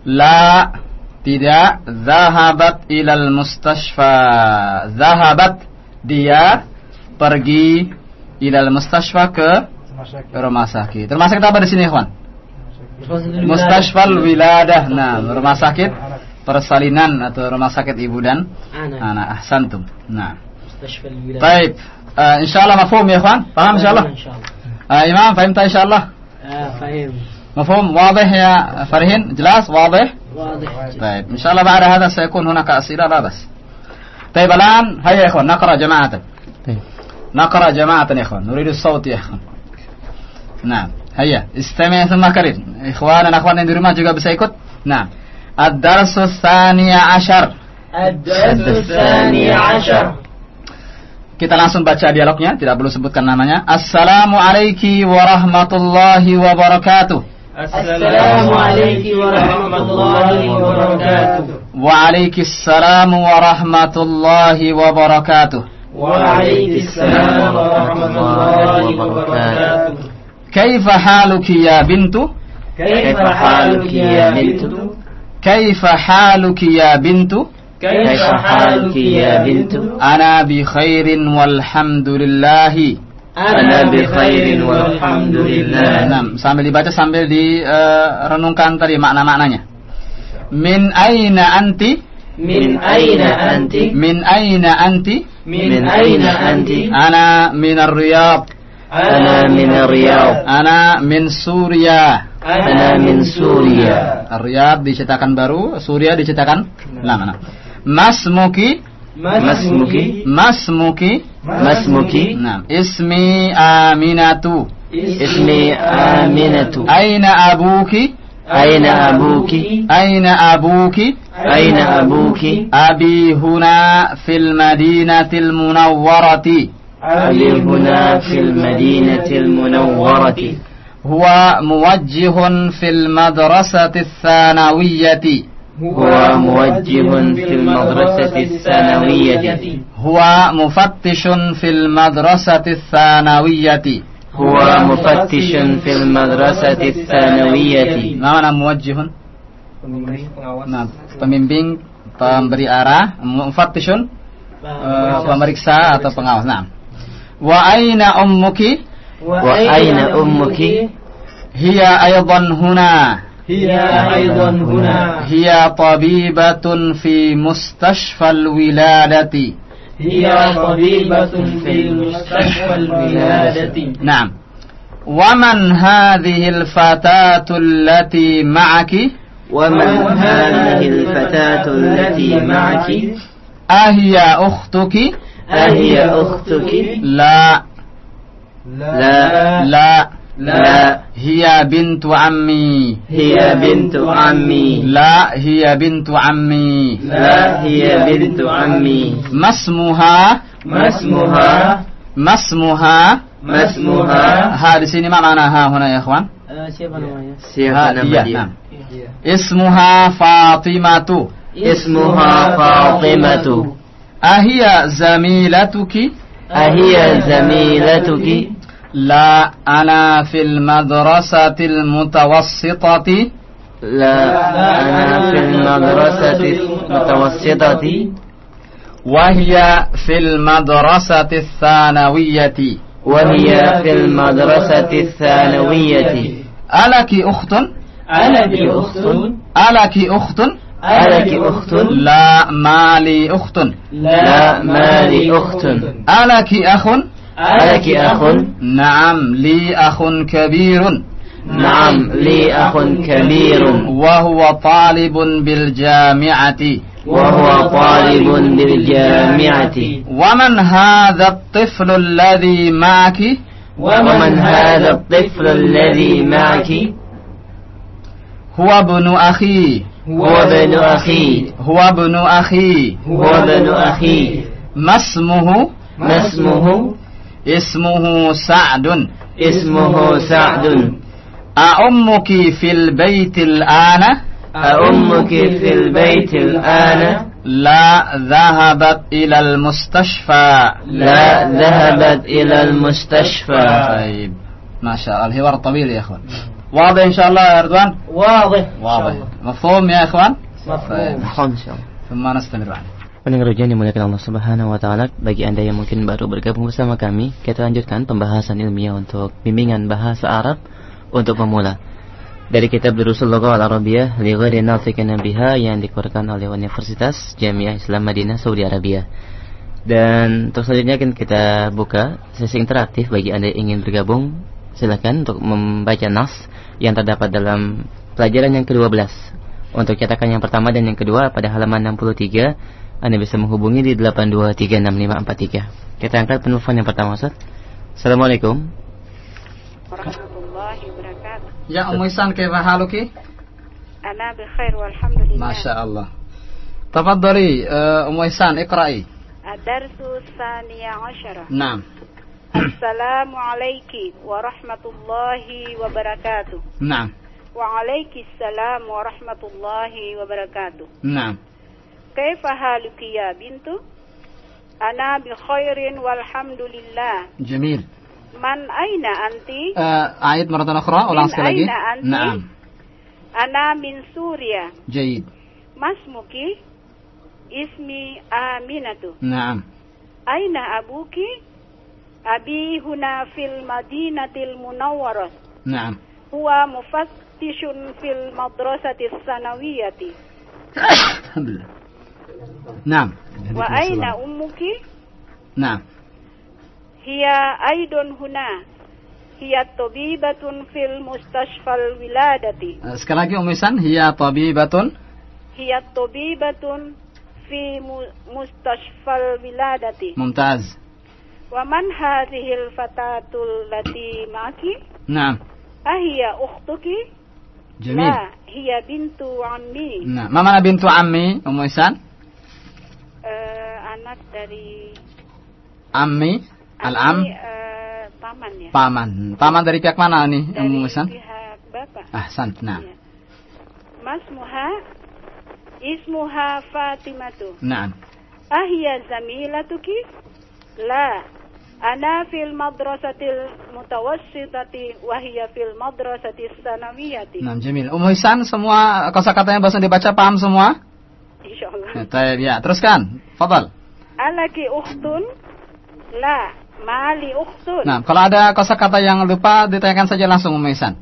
La tidak zahabat ilal mustashfa. Zahabat dia pergi ilal mustashfa ke rumah sakit. Rumah sakit apa di sini, Ikhwan? Mustashfal wiladah. Nah, rumah sakit persalinan atau rumah sakit ibu dan anak. anak. Ahsantum. Nah. Baik. Eh, uh, insyaallah mafum ya, Ikhwan. Paham insyaallah? Insyaallah. Uh, eh, imam, faham tak insyaallah? Ah, faham. الله. آه امام فهمت ان شاء الله آه فاهم مفهوم واضح يا فرهين جلاس واضح واضح طيب ان شاء الله بعد هذا سيكون هناك اسئله لا بس طيب الان هيا يا اخوان نقرا جماعه طيب. نقرا جماعه يا اخوان نريد الصوت يا اخوان نعم هيا استمع ثم كرر اخواننا اخواننا di rumah juga bisa ikut نعم الدرس الثاني عشر الدرس الثاني عشر Kita langsung baca dialognya, tidak perlu sebutkan namanya. Assalamualaikum warahmatullahi wabarakatuh. السلام عليك ورحمة الله وبركاته Waalaikumsalam warahmatullahi wabarakatuh. وعليك السلام ورحمة الله وبركاته كيف حالك يا بنت؟ كيف حالك يا بنت كيف حالك يا بنت؟ كيف حالك يا بنت أنا بخير والحمد لله. Ana bi khairin walhamdulillah. Sambil dibaca sambil direnungkan renungkan tadi makna-maknanya. Min aina anti? Min aina anti? Min aina anti? Min aina anti? Ana min ar-Riyadh. Ana min ar-Riyadh. Ana min Suria. Ana min Suriah. Riyadh dicetakan baru, Suria dicetakan lama. Mas Muki ما اسمك ما اسمك ما اسمك نعم. اسمي آمنة اسمي آمنة أين أبوك أين أبوك أين أبوك أين أبوك أبي هنا في المدينة المنورة. أبي هنا في المدينة المنورة. هو موجه في المدرسة الثانوية. هو موجه في المدرسة الثانوية Huwa mufattishun fil madrasati thanawiyati. هو مفتش في المدرسة الثانوية Ma mana muwajjihun? Pembimbing pengawas. Nah, pembimbing, pemberi arah, mufattishun, eh, pemeriksa atau pengawas. Nah. Wa aina ummuki? وأين أمك Hiya aydan huna. هي أيضا هنا Hiya tabibatun fi mustashfal wiladati. هي طبيبة في المستشفى الولادة نعم. ومن هذه الفتاة التي معك؟ ومن هذه الفتاة التي معك أهي أختك؟ أهي أختك لا لا لا لا لا. هي بنت عمي. هي بنت عمي. لا. هي بنت عمي. لا. هي بنت عمي. ما اسمها ما اسمها ما اسمها ما اسمها هذا لسيني ما معناها هنا يا اخوان سيها نعم. اسمها فاطمة. اسمها فاطمة. أهي زميلتك؟ أهي زميلتك. لا أنا في المدرسة المتوسطة. لا أنا في المدرسة المتوسطة. وهي في المدرسة الثانوية. وهي في المدرسة الثانوية. ألك أخت؟ ألك أخت. ألك أخت؟ ألك أخت. لا ما لي أخت. لا ما لي أخت. ألك أخ؟ ألك أخ. نعم لي أخ كبير. نعم لي أخ كبير. وهو طالب بالجامعة. وهو طالب بالجامعة. ومن هذا الطفل الذي معك؟ ومن هذا الطفل الذي معك؟ هو ابن أخي. هو ابن أخي. هو ابن أخي. هو ابن أخي. ما اسمه؟ ما اسمه؟ اسمه سعد. اسمه سعد. أأمك في البيت الآن؟ أأمك في البيت الآن. لا ذهبت إلى المستشفى. لا ذهبت إلى المستشفى. طيب. ما شاء الله. الحوار طويل يا إخوان. واضح إن شاء الله يا رضوان واضح واضح. مفهوم يا إخوان؟ مفهوم. Mohon insyaallah. ثم نستمر بعد Pendengar ujian dimuliakan Allah Subhanahu wa taala, bagi Anda yang mungkin baru bergabung bersama kami, kita lanjutkan pembahasan ilmiah untuk bimbingan bahasa Arab untuk pemula. Dari kitab Durusul Lughah Al-Arabiyah li ghairi nafiqin biha yang dikeluarkan oleh Universitas Jamiah Islam Madinah Saudi Arabia. Dan untuk selanjutnya akan kita buka sesi interaktif bagi Anda yang ingin bergabung. Silakan untuk membaca nas yang terdapat dalam pelajaran yang ke-12. Untuk cetakan yang pertama dan yang kedua pada halaman 63 anda bisa menghubungi di 8236543. Kita angkat penelpon yang pertama, Ustaz. Assalamualaikum. warahmatullahi wabarakatuh. Ya Ummu Ihsan kaifa haluki? Ana bi khair walhamdulillah. Masya Allah. Tafadhali uh, Ummu Ihsan iqra'i. Ad-darsu tsaniya asyara. Naam. Assalamu alayki wa rahmatullahi wa barakatuh. Naam. Wa alayki assalam wa rahmatullahi wa barakatuh. Naam. Kaifa haluki ya bintu? Ana bi khairin walhamdulillah. Jamil. Man aina anti? Uh, ayat maratan ukhra ulang Min sekali lagi. aina anti? Naam. Ana min Suria. Jayid. Masmuki? Ismi Aminatu. Naam. Aina abuki? Abi huna fil madinatil munawwarah. Naam. Huwa mufattishun fil madrasati sanawiyati. Alhamdulillah. Aina ummuki? Naam. Hiya aidun huna. Hiya tabibatun fil mustashfal wiladati. Uh, sekali lagi Ummu Ihsan, hiya tabibatun. Hiya tabibatun fi mu- mustashfal wiladati. Mumtaz. Wa man hadhil fatatul lati ma'aki? Naam. Ahiya ukhtuki? Jamil. La, hiya bintu ammi. Nah, ma mana bintu ammi Eh, anak dari Ammi, al-am, eh, paman ya. paman. Paman dari pihak mana nih dari Ummu pihak bapak. Ahsan. Nah. Ya. Masmuha ismuha Fatimatu. Naam. Ahiya zamilatuki? La. Ana fil madrasatil mutawassitati wa hiya fil madrasatis sanawiyati. Naam, jamil. Ummu Ihsan semua kosakatanya bahasa dibaca paham semua? Insyaallah. Ya, taib, ya. Teruskan. Fadal. Alaki ukhtun? La. Mali ukhtun. Nah, kalau ada kosakata yang lupa ditanyakan saja langsung Ummu Ihsan.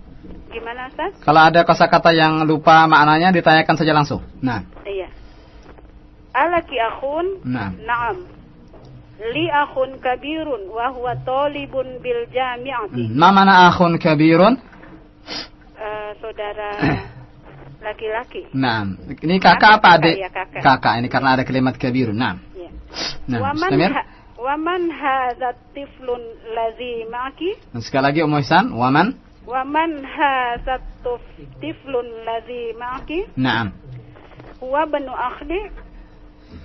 Gimana, Ustaz? Kalau ada kosakata yang lupa maknanya ditanyakan saja langsung. Nah. Iya. Alaki akhun? Nah. Naam. Li akhun kabirun wa huwa talibun bil jami'ati. Ma mana akhun kabirun? Eh, saudara laki-laki. Nah, ini kakak apa Kakak, adik? ya, kakak. ini karena ada kalimat kabirun. Nah. Ya. Nah, Waman ha- waman hadha tiflun ladzi ma'aki? Sekali lagi Ummu Ihsan, waman? Waman hadha tiflun ladzi ma'aki? Naam. Huwa banu akhdi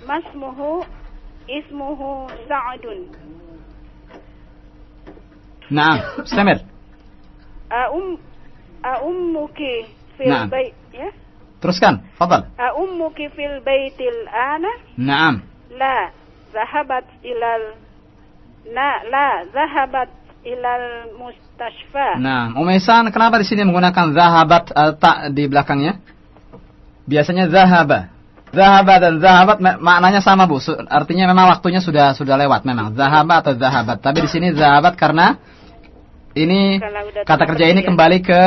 masmuhu ismuhu Sa'dun. Naam. Aum aummuki fil Naam. bait ya? Teruskan. Fadal. Aummuki fil baitil ana? Naam. La, zahabat ilal na la zahabat ilal mustashfa. Nah, Ummu Ihsan kenapa di sini menggunakan zahabat eh, tak di belakangnya? Biasanya zahaba. Zahaba dan zahabat ma- maknanya sama Bu. Artinya memang waktunya sudah sudah lewat memang. Zahaba atau zahabat. Tapi di sini zahabat karena ini kata kerja ini kerja. kembali ke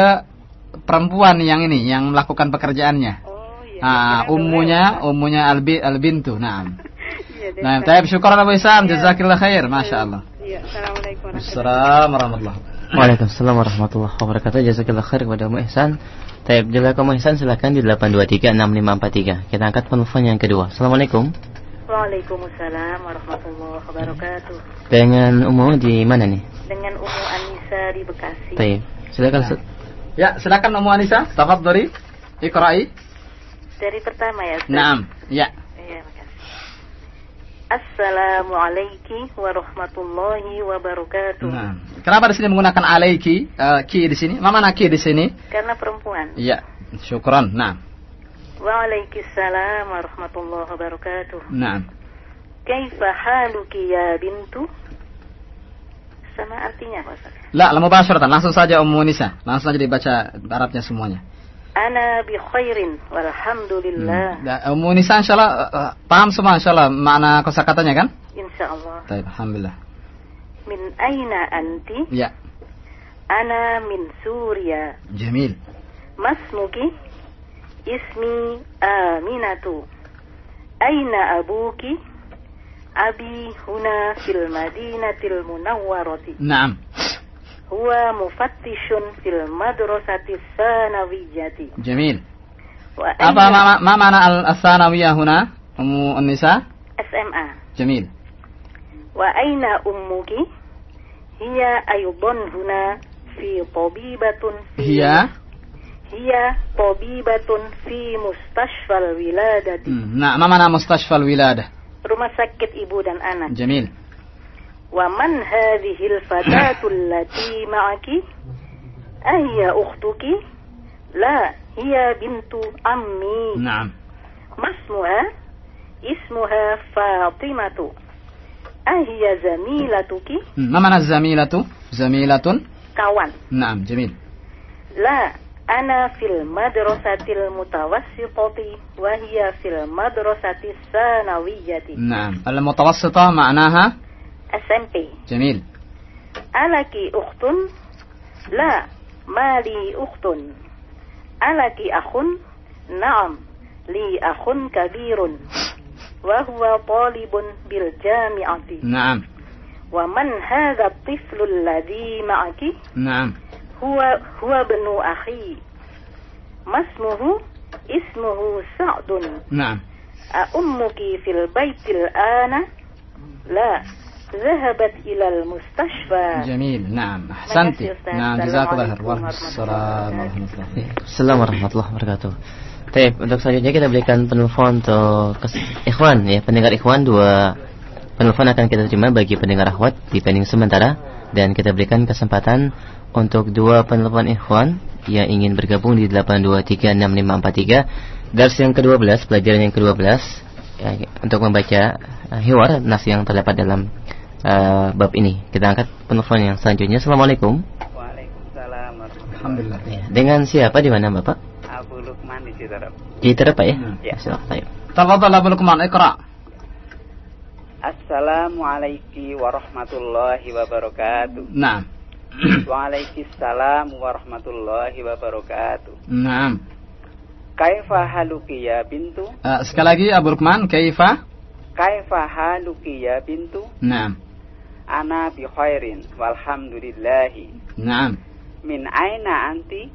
perempuan yang ini yang melakukan pekerjaannya. Oh iya. Ah, ummunya lewat. ummunya albi albintu. Nah. Iya, deh, Nah, taib syukur Abu Ihsan, Iya. jazakillah khair, Masya Allah. Iya, Assalamualaikum warahmatullahi Assalamualaikum warahmatullahi Waalaikumsalam warahmatullahi wabarakatuh. Jazakallah khair kepada Ummu Ihsan. Taib Jalaka Ummu Ihsan silakan di 8236543. Kita angkat penelpon yang kedua. Assalamualaikum. Waalaikumsalam warahmatullahi wabarakatuh. Dengan Ummu di mana nih? Dengan Umu Anissa di Bekasi. Taib. Silakan. Ustaz. Ya, silakan Ummu Anissa, tafadhali. Iqra'i. Dari pertama ya. Ustaz? Naam. Ya. Iya, makasih. Assalamualaikum warahmatullahi wabarakatuh. Nah, kenapa di sini menggunakan alaiki eh, ki di sini? Mana ki di sini? Karena perempuan. Iya, syukran. Nah, Waalaikumsalam warahmatullahi wabarakatuh. nah. Kaifa haluki ya bintu? Sama artinya apa Ustaz? La, la mubasharatan, langsung saja Ummu Nisa. Langsung saja dibaca Arabnya semuanya. Ana bi khairin walhamdulillah. Da, Ummu Nisa insyaallah eh, paham semua insyaallah makna kosakatanya kan? Insyaallah. Baik, alhamdulillah. Min aina anti? Ya, Ana min Suria. jamil. Masmuki? Ismi Aminatu. Aina abuki? Abi huna fil madinatil munawwarati. Naam. Huwa mufattishun fil madrasati sanawiyyati. Jamil. Apa ma, ma mana al-thanawiyah huna? Ummu Nisa? SMA. Jamil. Wa aina ummuki? Hiya aydan huna fi tabibatun fi Hiya hiya tabibatun fi mustashfal wiladati. Hmm, Nah, ma mana mustashfa al-wiladah? Rumah sakit ibu dan anak. Jamil. Wa man hadhihi al-fatatu allati ma'aki? Ahiya ukhtuki? La, hiya bintu ammi. Naam. Masmuha? Ismuha Fatimatu. Ahiya zamilatuki? Hmm, Ma mana zamilatu? Zamilatun? Kawan. Naam, jamil. La, ana fil madrasatil mutawassitati wa hiya fil madrasati sanawiyati. Naam, al mutawassita ma'naha SMP. Jamil. Alaki ukhtun? La, mali ukhtun. Alaki akhun? Naam, li akhun kabirun. Wa huwa talibun bil jami'ati. Naam. Wa man hadha at-tiflu alladhi ma'aki? Naam Huwa huwa ibnu akhi. Masmuhu ismuhu Sa'dun. نعم أأمك في البيت الآن؟ لا ذهبت إلى المستشفى جميل نعم أحسنت يا أستاذ. نعم السلام جزاك الله عليكم خير وعليكم ورحمة السلام الله ورحمة الله Assalamualaikum warahmatullahi wabarakatuh. Baik, untuk selanjutnya kita berikan penelpon untuk kes- ikhwan ya, pendengar ikhwan dua penelpon akan kita terima bagi pendengar akhwat di pending sementara dan kita berikan kesempatan untuk dua penelpon ikhwan yang ingin bergabung di 8236543 dars yang ke-12 pelajaran yang ke-12 ya, untuk membaca uh, hiwar nas yang terdapat dalam uh, bab ini. Kita angkat penelpon yang selanjutnya. Assalamualaikum. Waalaikumsalam Alhamdulillah. ya. dengan siapa? Di mana Bapak? Abu Lukman di Citerap Citerap Pak ya? Hmm. ya silakan. Tafadhal Abu Lukman Iqra. Assalamualaikum warahmatullahi wabarakatuh. Nah. Waalaikumsalam warahmatullahi wabarakatuh. Naam. Kaifa haluki ya bintu? Uh, sekali lagi Abu Rukman, kaifa? Kaifa haluki ya bintu? Naam. Ana bi khairin walhamdulillah. Naam. Min aina anti?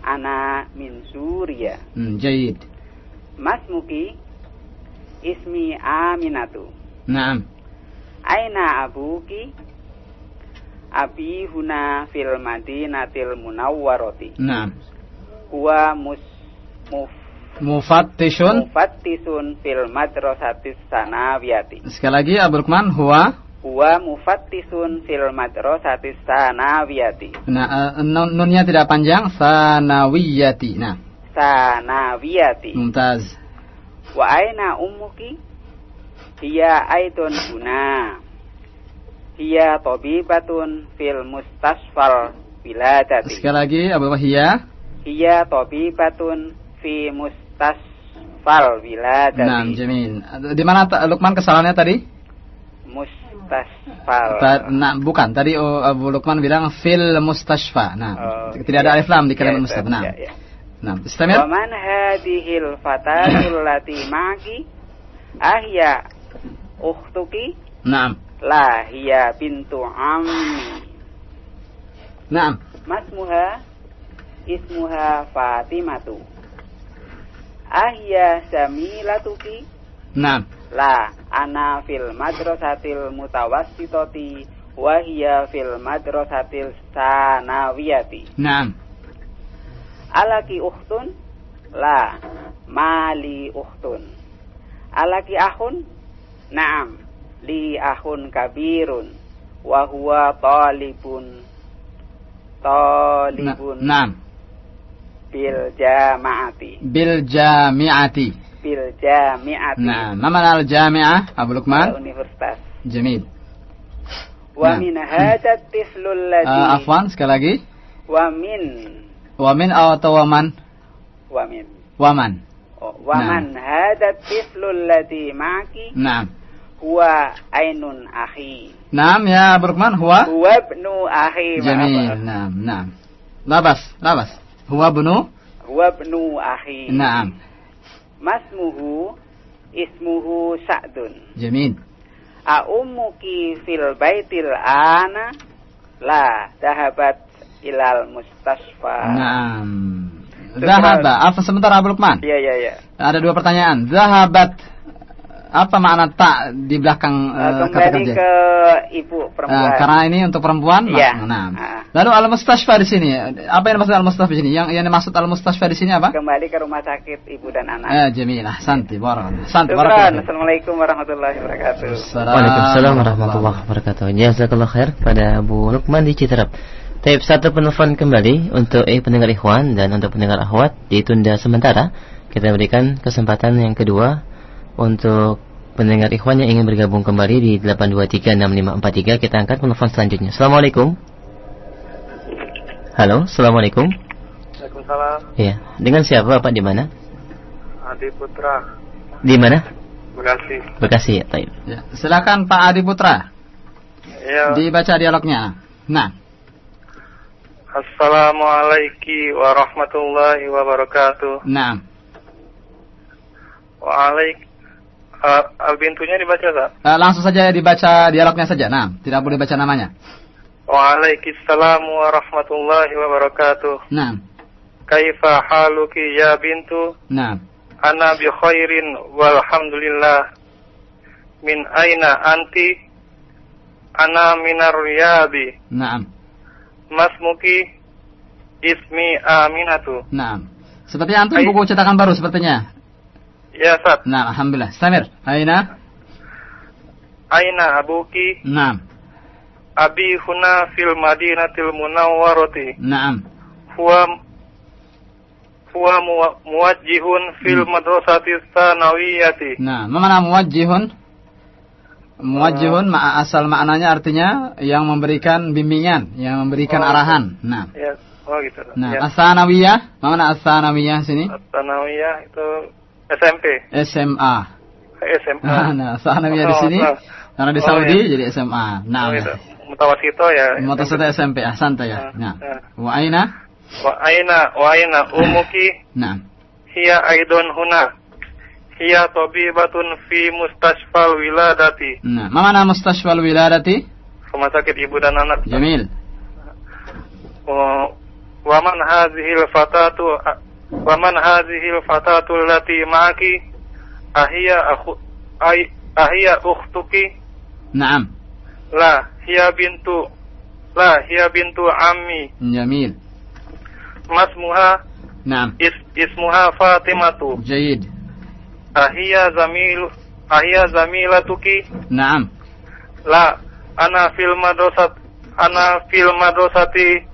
Ana min Suria. Hmm, jayid. Masmuki? Ismi Aminatu. Naam. Aina abuki? Abi huna fil madinatil munawwarati. Naam. Huwa mus muf mufattishun mufattishun fil madrasatis sanawiyati. Sekali lagi Abu Rukman, huwa huwa mufattisun fil madrasati sanawiyati. Nah, uh, nun nunnya tidak panjang, sanawiyati. Nah, sanawiyati. Mumtaz. Wa aina ummuki? Hiya aidun huna. Hiya tabibatun fil mustasfal wiladati. sekali lagi Abu Wahiyah Hiya tabibatun fi mustasfal wiladati. Nah, Jamil. Di mana Lukman kesalahannya tadi? Mustasfal. Ta- nah, bukan. Tadi oh, Abu Lukman bilang fil mustashfa. Nah, Oh, tidak ada iya. alif lam di kalimat Iya, mustashfa. Nah. iya, iya. Nah, istamir. Wa man hadhil fatatul lati ma'aki? Ahya ukhtuki? Naam. La hiya bintu ammi. Naam. Masmuha ismuha Fatimatu. Ahya zamilatuki? Naam. La ana fil madrasatil mutawassitati wa hiya fil madrasatil sanawiyati. Naam. Alaki ukhtun? La. Mali ukhtun. Alaki akhun? Naam. Li akhun kabirun. Wa huwa talibun. Talibun. Naam. Bil jamaati. Bil jami'ati. Bil jamiati. Naam. Ma mana al jami'ah Abu Lukman? Universitas. Jamil. Wa Nah. min hadzal tiflul ladzi Uh, afwan sekali lagi. wa min Wa min atau wa man? wamin. Waman. Oh, waman hada tiflul ladhi ma'aki Naam. Huwa ainun akhi. Naam ya Burkman huwa Huwa ibnu akhi. Jamil. Naam, naam. Labas, labas. Huwa bunu? Huwa ibnu akhi. Naam. Masmuhu ismuhu Sa'dun. Jamil. A ummuki fil baitil ana la dahabat ilal mustasfa. Naam. Zahaba. Apa sebentar Abu Lukman? Iya iya iya. Ada dua pertanyaan. Zahabat. Apa makna tak di belakang Eh, eh, kata kerja? ke ibu perempuan. karena ini untuk perempuan. Iya. mak- Nah. Ah. Lalu al mustashfa di sini. Apa yang dimaksud al mustashfa di sini? Yang yang dimaksud al mustashfa di sini apa? Kembali ke rumah sakit ibu dan anak. Eh, jamilah. Santi, barakallah. Santi, barakallah. Assalamualaikum warahmatullahi wabarakatuh. Waalaikumsalam warahmatullahi wabarakatuh. Jazakallah khair pada Bu Lukman di Citerap. Taib satu penelpon kembali untuk eh, pendengar ikhwan dan untuk pendengar akhwat ditunda sementara. Kita berikan kesempatan yang kedua untuk pendengar ikhwan yang ingin bergabung kembali di 8236543 kita angkat penelpon selanjutnya. Assalamualaikum. Halo, assalamualaikum. Waalaikumsalam. Iya, dengan siapa Pak di mana? Adi Putra, Di mana? Bekasi. Bekasi ya, Taib. Ya, silakan Pak Adi Putra. Ya, Dibaca dialognya. Nah, Assalamualaikum warahmatullahi wabarakatuh. nah. Wa'alaik uh, Albintunya dibaca tak? Eh, langsung saja dibaca dialognya saja. Nah, tidak boleh baca namanya. Waalaikumsalam warahmatullahi wabarakatuh. Nah, Kaifa haluki ya bintu? nah. Ana bi khairin walhamdulillah. Min aina anti? Ana minar riyadi. Naam. Masmuki ismi Aminatu. Naam. Sepertinya antum buku cetakan baru sepertinya. Ya Sat, Nah, alhamdulillah. Samir, Aina? aina abuki? Naam. Abi huna fil madinatil munawwarati. Naam. Huwa huwa muwa- muwajjihun fil madrasati tsanawiyati. Nah, ma mana muwajjihun? Muwajjihun ma asal maknanya artinya yang memberikan bimbingan, yang memberikan Oh. arahan. Nah. Ya, oh gitu. Nah, ya. as-sanawiyah, ma mana as-sanawiyah sini? Tsanawiyah itu SMP, SMA. SMA. Nah, sanawiyah di Oh, sini. oh. Karena di Oh, Saudi iya. jadi SMA. Nah, Oh, gitu. Mutawasito ya. Mutawassit SMP, ah, santai ya. Ah, Nah. ah. Wa aina? Wa aina wa aina umuki Nah. hiya aidon huna. Hiya tabibatun fi mustashfal wiladati. Nah, ma mana mustashfal wiladati? Rumah sakit ibu dan anak. Jamil. wa wa man hadhihi al-fatatu wa man hadhihi al-fatatu allati ma'aki ahiya akhu ay ahiya ukhtuki Naam. la hiya bintu la hiya bintu ammi Jamil. masmuha Naam. is, ismuha Fatimatu Jayid. ahiya zamil ahiya zamilatuki Naam. la ana fil madrasat ana fil madrasati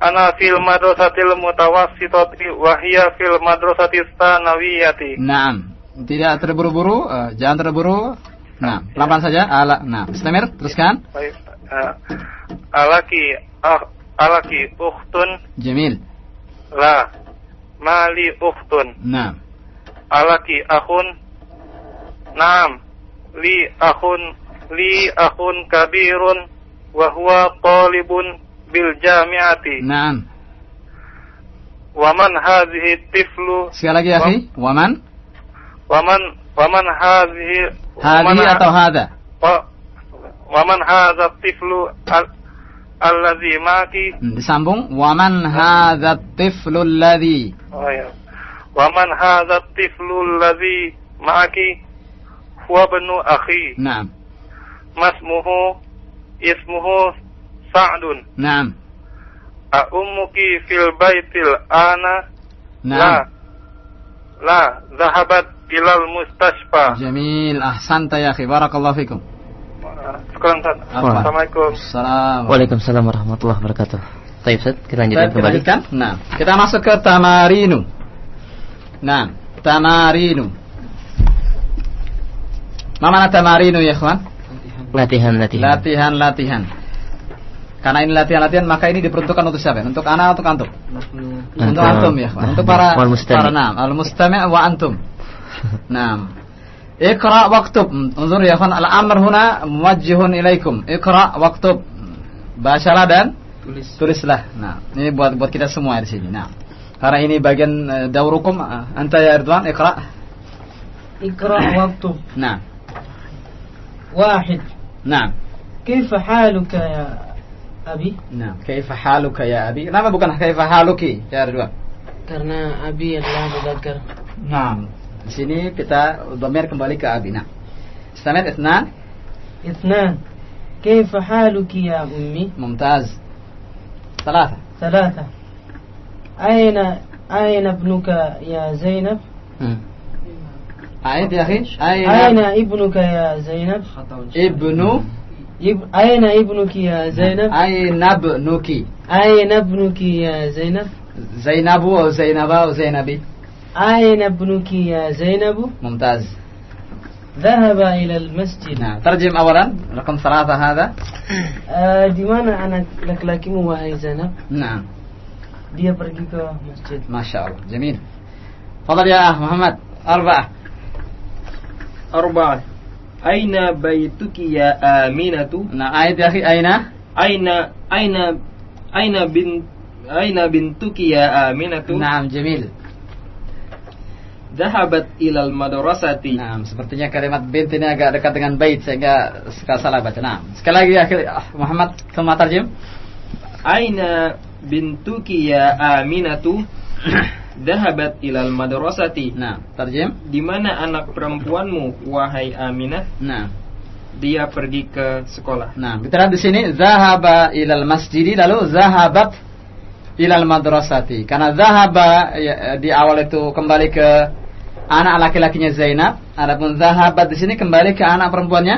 ana fil madrasatil mutawassitati wa hiya fil madrasati tsanawiyati Naam. Tidak terburu-buru, eh, jangan terburu. Nah, pelan-pelan saja. Ala, nah, Istamir, teruskan. Baik, eh, alaki ah, alaki ukhtun Jamil. la mali ukhtun Nah. alaki akhun naam li akhun li akhun kabirun wa huwa talibun bil jami'ati Naam. wa man hadhihi tiflu Sekali lagi, akhi. Waman? wa man wa man hadhihi wa man Hadi ha- atau hada? wa- wa man hadha tiflu al alladhi maki Hmm, Disambung. Waman hadha tiflu alladhi. oh ya wa man hadha tiflu alladhi maki huwa ibnu akhi Naam. masmuhu ismuhu Sa'dun Naam. a ummuki fil baitil ana la Naam. la zahabat ilal mustashfa Jamil. Ahsanta ya akhi. Barakallahu fikum. sekarang Assalamualaikum Assalamualaikum. Waalaikumsalam warahmatullahi wabarakatuh. Taib Ustaz, kita lanjutkan Baik, kita kembali. lanjutkan. Nah, kita masuk ke tamarinu. Nah, tamarinu. Ma mana tamarinu ya, ikhwan? Latihan-latihan. Latihan-latihan. Karena ini latihan-latihan maka ini diperuntukkan untuk siapa? Untuk anak untuk antum? Untuk antum ya, ikhwan. Untuk para Wal mustami'. para nam, al mustami' wa antum. Naam. Iqra waktub. Unzur ya ikhwan, al-amr huna muwajjihun ilaikum. Iqra waktub. Bacalah dan Tulis. tulislah. Nah, ini buat buat kita semua di sini. Nah, karena ini bagian eh, daurukum, eh, anta ya Ridwan, iqra. اقرأ واكتب Nah, واحد nah. كيف حالك يا أبي Nah, kaifa haluka ya abi? Kenapa bukan kaifa haluki ya Ridwan? karena Abi adalah mudakkar Nah, di sini kita dhamir kembali ke abi. Nah. Istamir ithnan, اثنان كيف حالك يا أمي mumtaz. ثلاثة. ثلاثة أين أين ابنك يا زينب Hmm. أعيد يا أخي. أين أين ابنك يا زينب ابن أين ابنك يا زينب أين ابنك؟ أين ابنك يا زينب زينب أو زينب أو زينبي؟ أين ابنك يا زينب ممتاز. ذهب إلى المسجد Nah, terjem awalan رقم ثلاثة هذا. Eh, di mana anak laki-lakimu wahai Zainab? نعم. Dia pergi ke masjid. ما شاء الله. جميل. تفضل يا محمد. Aina baituki ya Aminatu? Nah, ayat akhir aina? Aina aina aina bin aina bintuki ya Aminatu? Naam, jamil. Dahabat ilal madrasati. Nah, sepertinya kalimat bint ini agak dekat dengan bait sehingga salah baca. Nah, sekali lagi ya, akhir ah, Muhammad sama tarjim. Aina bintuki ya Aminatu? Dahabat ilal madrasati. Nah, terjem. Di mana anak perempuanmu, wahai Aminah? Nah. Dia pergi ke sekolah. Nah, kita lihat di sini zahaba ilal masjid. lalu zahabat ilal madrasati. Karena zahaba ya, di awal itu kembali ke anak laki-lakinya Zainab, adapun zahabat di sini kembali ke anak perempuannya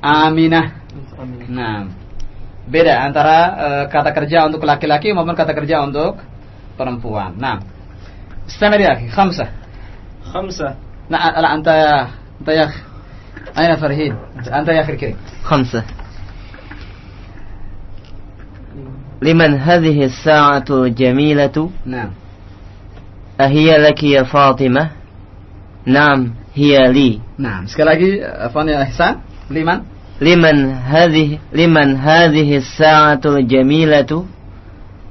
Aminah. Nah, beda antara uh, kata kerja untuk laki-laki maupun kata kerja untuk perempuan. Nah, استمر يا أخي. خمسة. خمسة. لا لا أنت يا أنت يا أخي. أين فرهين أنت يا أخي الكريم. خمسة. لمن هذه الساعة الجميلة نعم. أهي لك يا فاطمة؟ نعم هي لي. نعم. sekali lagi Afwan ya Ihsan liman لمن هذه لمن هذه الساعة الجميلة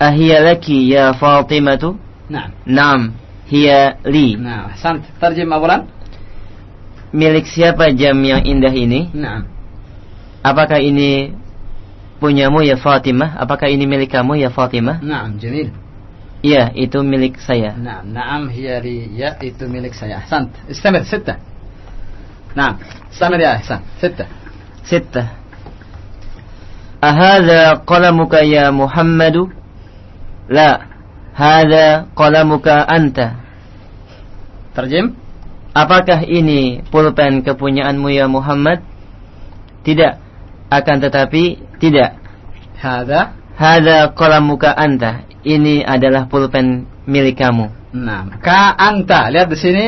أهي لك يا فاطمة؟ نعم. نعم. هي لي نعم أحسنت ترجم أولا Milik siapa jam yang indah ini? نعم Apakah ini punyamu ya Fatimah? Apakah ini milik kamu ya Fatimah? نعم جميل Iya, itu milik saya. نعم نعم هي لي يا itu milik saya أحسنت استمر ستة نعم استمر يا إحسان ستة ستة أهذا قلمك يا محمد؟ لا هذا قلمك أنت Terjem. Apakah ini pulpen kepunyaanmu ya Muhammad? Tidak. Akan tetapi tidak. Hada. Hada kolamuka anta. Ini adalah pulpen milik kamu. Nah, ka anta. Lihat di sini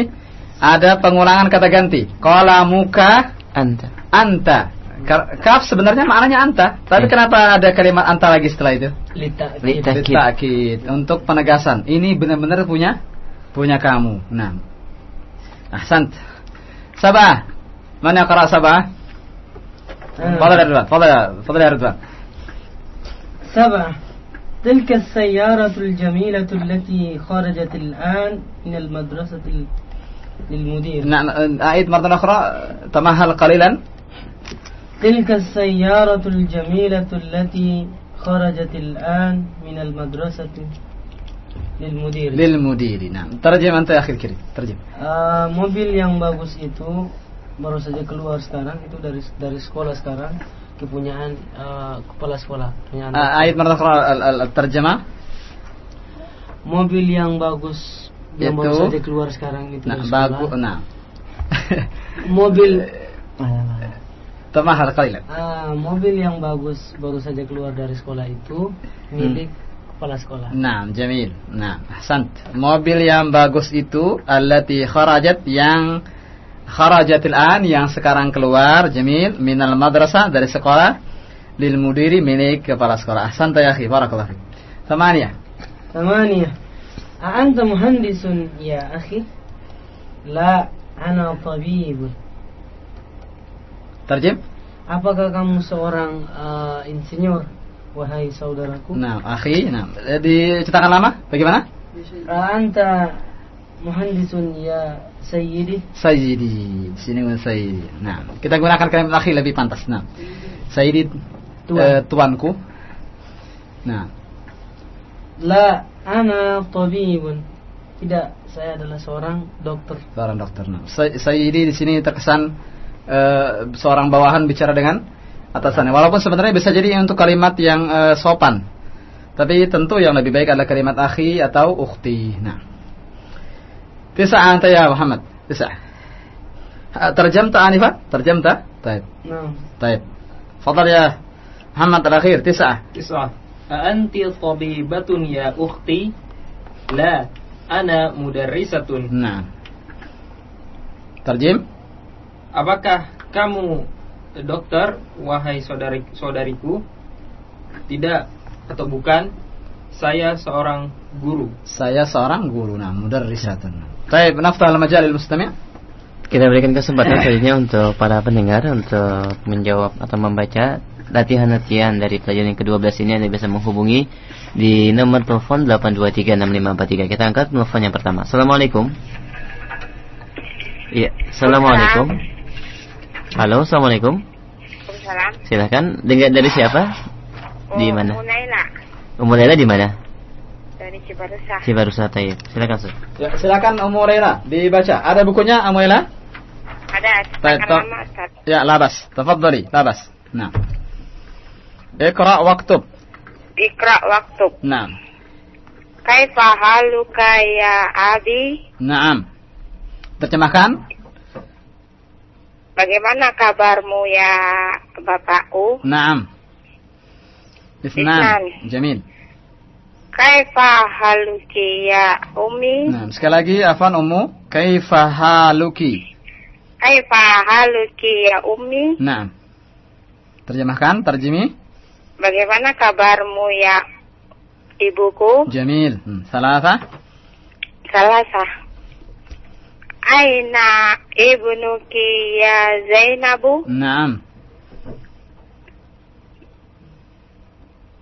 ada pengulangan kata ganti. Kolamuka anta. Anta. Kaf sebenarnya maknanya anta, tapi eh. kenapa ada kalimat anta lagi setelah itu? Litakid. Litakid. Litakid. Untuk penegasan. Ini benar-benar punya punya kamu. Nah, Mana qara sabah? Fadal ya Ridwan. Fadal ya, fadal ya Ridwan. سبعة تلك السيارة الجميلة التي خرجت الآن من المدرسة ال- للمدير نعم أعيد مرة أخرى تمهل قليلا تلك السيارة الجميلة التي خرجت الآن من المدرسة Lilmudiri. Lilmudiri. Nah, terjem antai akhir kiri. Terjem. Uh, eh, mobil yang bagus itu baru saja keluar sekarang itu dari dari sekolah sekarang kepunyaan uh, kepala sekolah. Uh, ayat mana al-terjemah. Mobil yang bagus yang itu, baru saja keluar sekarang itu nah, bagus. Nah. mobil Tambah qalilan. Uh, mobil yang bagus baru saja keluar dari sekolah itu milik hmm kepala sekolah. Nah, jamil. Nah, ahsant. Mobil yang bagus itu allati kharajat yang kharajatil an yang sekarang keluar jamil minal madrasah dari sekolah lil mudiri milik kepala sekolah. Ahsanta ya akhi, barakallahu fiik. Thamaniyah. Thamaniyah. Anta muhandisun ya akhi? La, ana tabib. Terjem? Apakah kamu seorang uh, insinyur? Wahai saudaraku Nah, akhi, nah. Dicetakan lama? Bagaimana? Anta muhandisun ya sayyidi Sayyidi. Di sini sayyidi. Nah, kita gunakan kalimat akhi lebih pantas. Nah. Sayyidi Tuan. eh, tuanku. Nah, La ana tabibun Tidak, saya adalah seorang dokter seorang dokter. Nah, Say- sayyidi di sini terkesan eh, seorang bawahan bicara dengan atasannya. Walaupun sebenarnya bisa jadi untuk kalimat yang uh, sopan. Tapi tentu yang lebih baik adalah kalimat akhi atau ukhti. Nah. Tisa anta ah, ya Muhammad. Tisa. Ah, Terjemta Anifa? Terjemta? Taib. Nah. Taib. Fadal ya Muhammad terakhir. Tisa. Tisa. Anti tabibatun ya ukhti? La, ana mudarrisatun. Nah. Terjem? Apakah kamu dokter, wahai saudari, saudariku, tidak atau bukan saya seorang guru. Saya seorang guru, nah mudah risetan. Baik, nafta al-majal al-mustami'. Kita berikan kesempatan selanjutnya untuk para pendengar untuk menjawab atau membaca latihan-latihan dari pelajaran yang ke-12 ini Anda bisa menghubungi di nomor telepon 8236543. Kita angkat telepon yang pertama. Assalamualaikum. Iya, Assalamualaikum. Halo, assalamualaikum. Waalaikumsalam. Silakan. Dengar dari siapa? Oh, di mana? Umur Laila. Di mana? Dari Cibarusah. Cibarusah Tayyib. Silakan, Ustaz. Ya, silakan Umur dibaca. Ada bukunya Umur Ada. Baik. Ya, labas. Tafadhali, labas. Nah. Ikra waktu. Ikra waktub. Nah. Kaifa haluka ya Abi? Naam. Terjemahkan. Bagaimana kabarmu ya Bapakku? Naam. Isnan. Jamil. Kaifa haluki ya Umi? Naam. Sekali lagi afan Ummu. Kaifa haluki? Kaifa haluki ya Umi? Naam. Terjemahkan, terjemi. Bagaimana kabarmu ya ibuku? Jamil. Hmm. Salah sah. Aina ibnuki ya Zainabu? نعم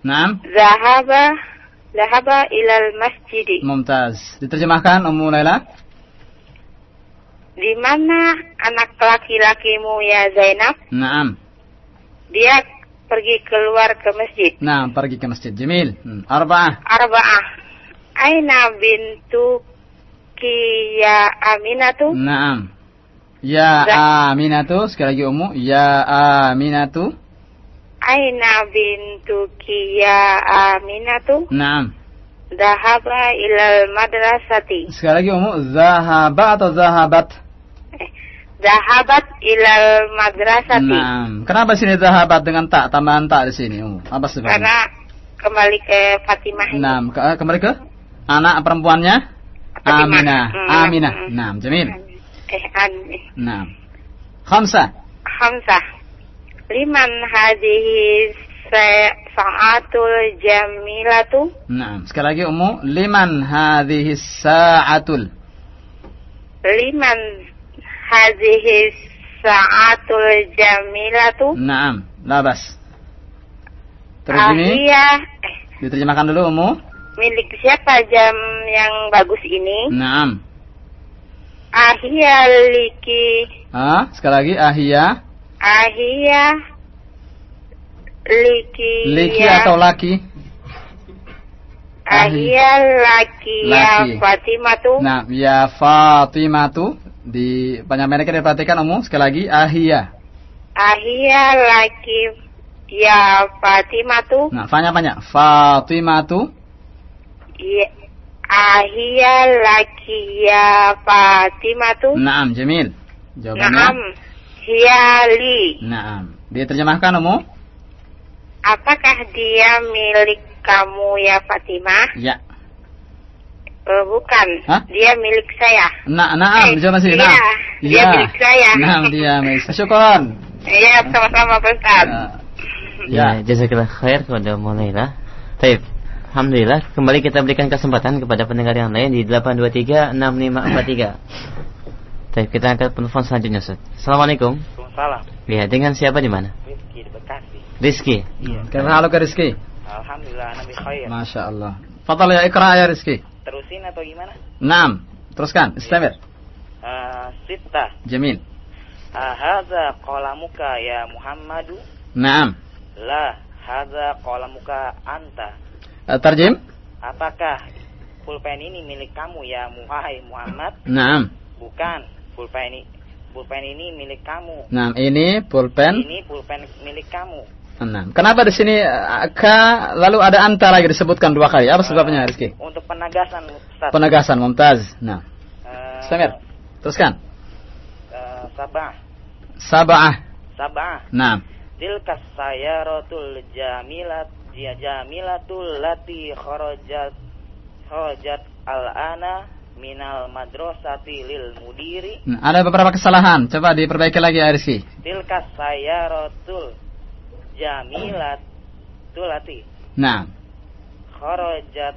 نعم Zahaba Zahaba ilal masjidi. ممتاز diterjemahkan Ummu Laila Di mana anak laki-lakimu ya Zainab? نعم Dia pergi keluar ke masjid. نعم pergi ke masjid جميل Hmm, أربعة Arba'ah. Aina bintu Ki ya Aminatu. Naam. Ya Aminatu, sekali lagi umum. ya Aminatu. Aina bintuki ya Aminatu. Naam. Zahaba ilal madrasati. Sekali lagi umum. zahaba atau zahabat? Eh, zahabat ilal madrasati. Naam. Kenapa sini zahabat dengan tak tambahan tak di sini Umu? Apa sebabnya? Karena kembali ke Fatimah. Naam, ke, kembali ke anak perempuannya? Fatimah. Aminah. Aminah. jamil. Eh, an, Nah. Khamsah. Hamzah. Liman hadhihi sa- sa'atul jamilatu? Nah, sekali lagi Ummu, liman hadhihi sa'atul. Liman hadhihi sa'atul jamilatu? Naam, labas. Terus ini diterjemahkan dulu Ummu. Milik siapa jam yang bagus ini? Naam. Ahia liki, Ah, sekali lagi ahia, ahia liki, liki ya. atau laki? Ahia laki ya Laki. Fatimatu. Nah, ya Fatimatu di penyampaiannya diperhatikan Ummu, sekali lagi ahia. Ahia laki ya Fatimatu. Nah, fanya banyak. Fatimatu. Ya, ahia laki ya Fatimatu. Naam, jamil. Jawabannya. Naam. Hiali. Naam. Diterjemahkan Ummu? Apakah dia milik kamu ya Fatimah? Ya. Eh, bukan. Hah? Dia milik saya. Nah, naam, Eh, dijawab sini. iya, Naam. dia milik saya. Naam, dia milik. Syukran. Iya, sama-sama Pak Ustaz. Ya. Ya, jazakallah khair kepada Mulaila. Taib. Alhamdulillah, kembali kita berikan kesempatan kepada pendengar yang lain di 8236543. Taib, kita angkat telepon selanjutnya, Ustaz. Assalamualaikum. Salam. Ya, dengan siapa di mana? Rizky di Bekasi. Rizky. Kaifa haluka Rizki? Alhamdulillah Nabi khair. Masya Allah. Fadal ya ikra ya Rizki. Terusin atau gimana? Naam. Teruskan. Istamir. Uh, Sita. Jamil. Hadza qalamuka ya Muhammadu. Naam. La. Hadza qalamuka anta. Eh, Tarjim. Apakah pulpen ini milik kamu ya Muhai Muhammad? Naam. Bukan. Pulpen ini pulpen ini milik kamu. Naam, ini pulpen. Ini pulpen milik kamu. Naam. Kenapa di sini eh, ka lalu ada anta lagi disebutkan dua kali? Apa sebabnya, Rizki? Untuk penegasan Ustaz. Penegasan, mumtaz. Nah. Eh, Istamir. Teruskan. eh, sabah. Sab'ah. Sabah. Naam. Tilka sayaratul jamilat ya jamilatul lati kharajat kharajat al-ana minal madrasati lil mudiri Nah, ada beberapa kesalahan. Coba diperbaiki lagi Rizki. tilka sayaratul jamilatul lati Naam. kharajat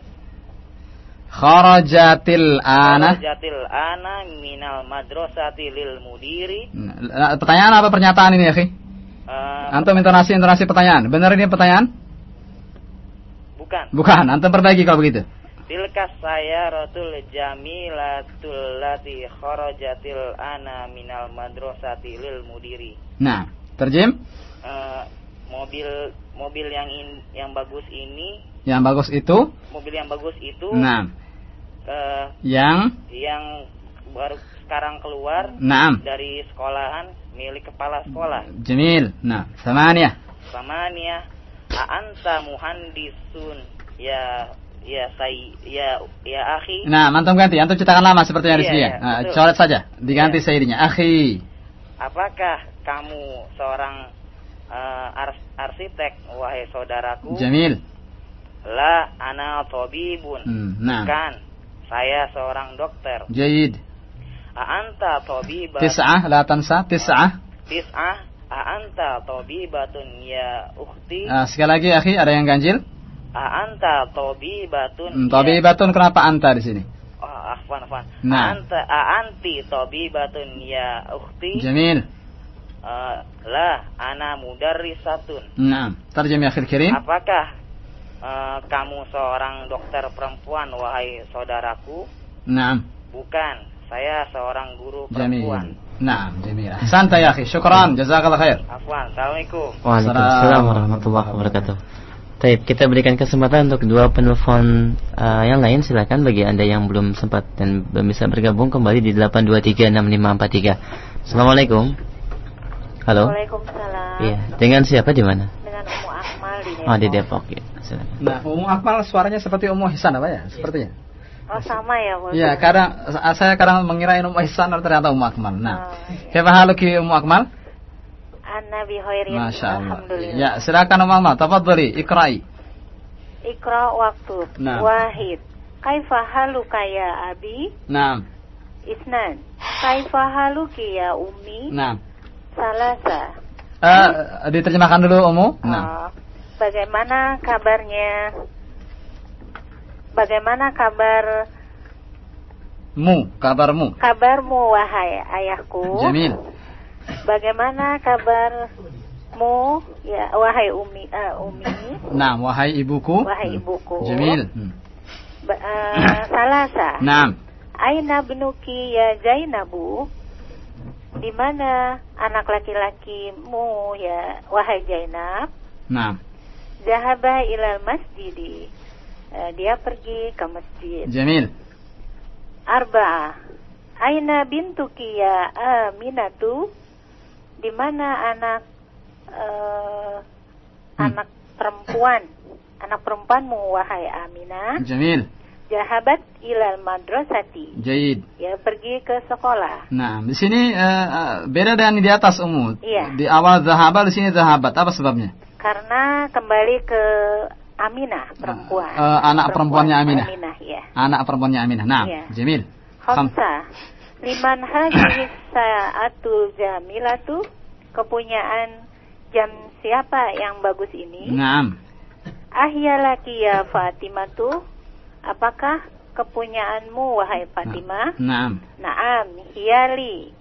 Kharajatil ana. kharajatil ana minal madrasati lil mudiri Nah, Pertanyaan apa pernyataan ini, ya, Ki? Eh, Antum intonasi intonasi pertanyaan. Benar ini pertanyaan? Bukan Bukan. Antum perbaiki kalau begitu. tilka sayaratul jamilatul lati kharajatil ana minal madrasati lil mudiri Nah, terjem. Eh, mobil mobil yang in, yang bagus ini Yang bagus itu. mobil yang bagus itu Nah, eh, yang yang baru sekarang keluar Naam. dari sekolahan milik kepala sekolah Jamil. Nah, samania. samania anta muhandisun ya ya saya ya ya akhi Nah, mantum ganti. Antum cetakan lama seperti yang Iya, Rizki ya. iya, Nah, coret saja. Diganti Iya. sayidnya. Akhi. apakah kamu seorang eh, ars- arsitek wahai saudaraku Jamil. la ana tabibun Hmm, nah. bukan saya seorang dokter Jayid. anta tabibatun Tis'ah. La tansa. Tis'ah. tis'ah anta tabibatun ya ukhti Ah, sekali lagi, akhi. Ada yang ganjil? anta tabibatun Hmm, ya Tabibatun kenapa anta di sini? oh, afwan afwan Nah. anta anti tabibatun ya ukhti Jamil. Eh, la ana mudarrisatun Nah, terjem ya akhir kirim. apakah eh, kamu seorang dokter perempuan wahai saudaraku Nah, bukan saya seorang guru jamil. Nah, jamil. Santai ya akhi. Syukran. Jazakallah khair. afwan assalamualaikum Waalaikumsalam warahmatullahi wabarakatuh. Taib, kita berikan kesempatan untuk dua penelpon uh, yang lain silakan bagi Anda yang belum sempat dan belum bisa bergabung kembali di 8236543. Assalamualaikum. Halo. Waalaikumsalam. Iya, dengan siapa di mana? Dengan Umu Akmal di Depok. Oh, di Depok ya. Silakan. Nah, Ummu Akmal suaranya seperti Ummu Hisan apa ya? Sepertinya. Oh, sama ya, Bu. Iya, kadang saya kadang mengira Ummu Hisan ternyata Ummu Akmal. Nah, Oh, iya. kaifa haluki Ummu Akmal? An-Nabi khairin. Masya Allah. Ya, silakan Ummu Akmal. Tafadhali, ikra'i. Ikra waktu. Nah. Wahid. Kaifa haluka ya abi? Naam. Isnan. Kaifa haluki ya ummi? Naam. Salasa. Eh, diterjemahkan dulu Ummu. Naam. Oh, bagaimana kabarnya? Bagaimana kabar Mu, kabarmu. kabarmu wahai ayahku? Jamil. Bagaimana kabarmu ya wahai umi eh, umi Naam, wahai ibuku. wahai ibuku? Jamil. Hmm. Ba- eh, salasa. Naam. Aina benuki ya Zainabu? Di mana anak laki-lakimu ya wahai Zainab? Naam. Zahaba ilal masjidi. Eh, dia pergi ke masjid. Jamil. Arba'ah. Aina bintuki ya Aminatu? Di mana anak eh, Hmm. anak perempuan? Anak perempuanmu wahai Aminah? Jamil. Jahabat ilal madrasati. Jayid. Ya pergi ke sekolah. Nah, di sini eh, beda dengan di atas umum. Iya. Di awal zahabat, di sini zahabat. Apa sebabnya? Karena kembali ke Aminah perempuan. Eh, anak perempuannya Aminah. Aminah ya. Anak perempuannya Aminah. Nah, Iya. Jamil. Khamsa. Liman hadhihi sa'atul jamilatu kepunyaan jam siapa yang bagus ini? Naam. Ahya laki ya Fatimah tuh, apakah kepunyaanmu wahai Fatimah? Naam. Naam, hiyali.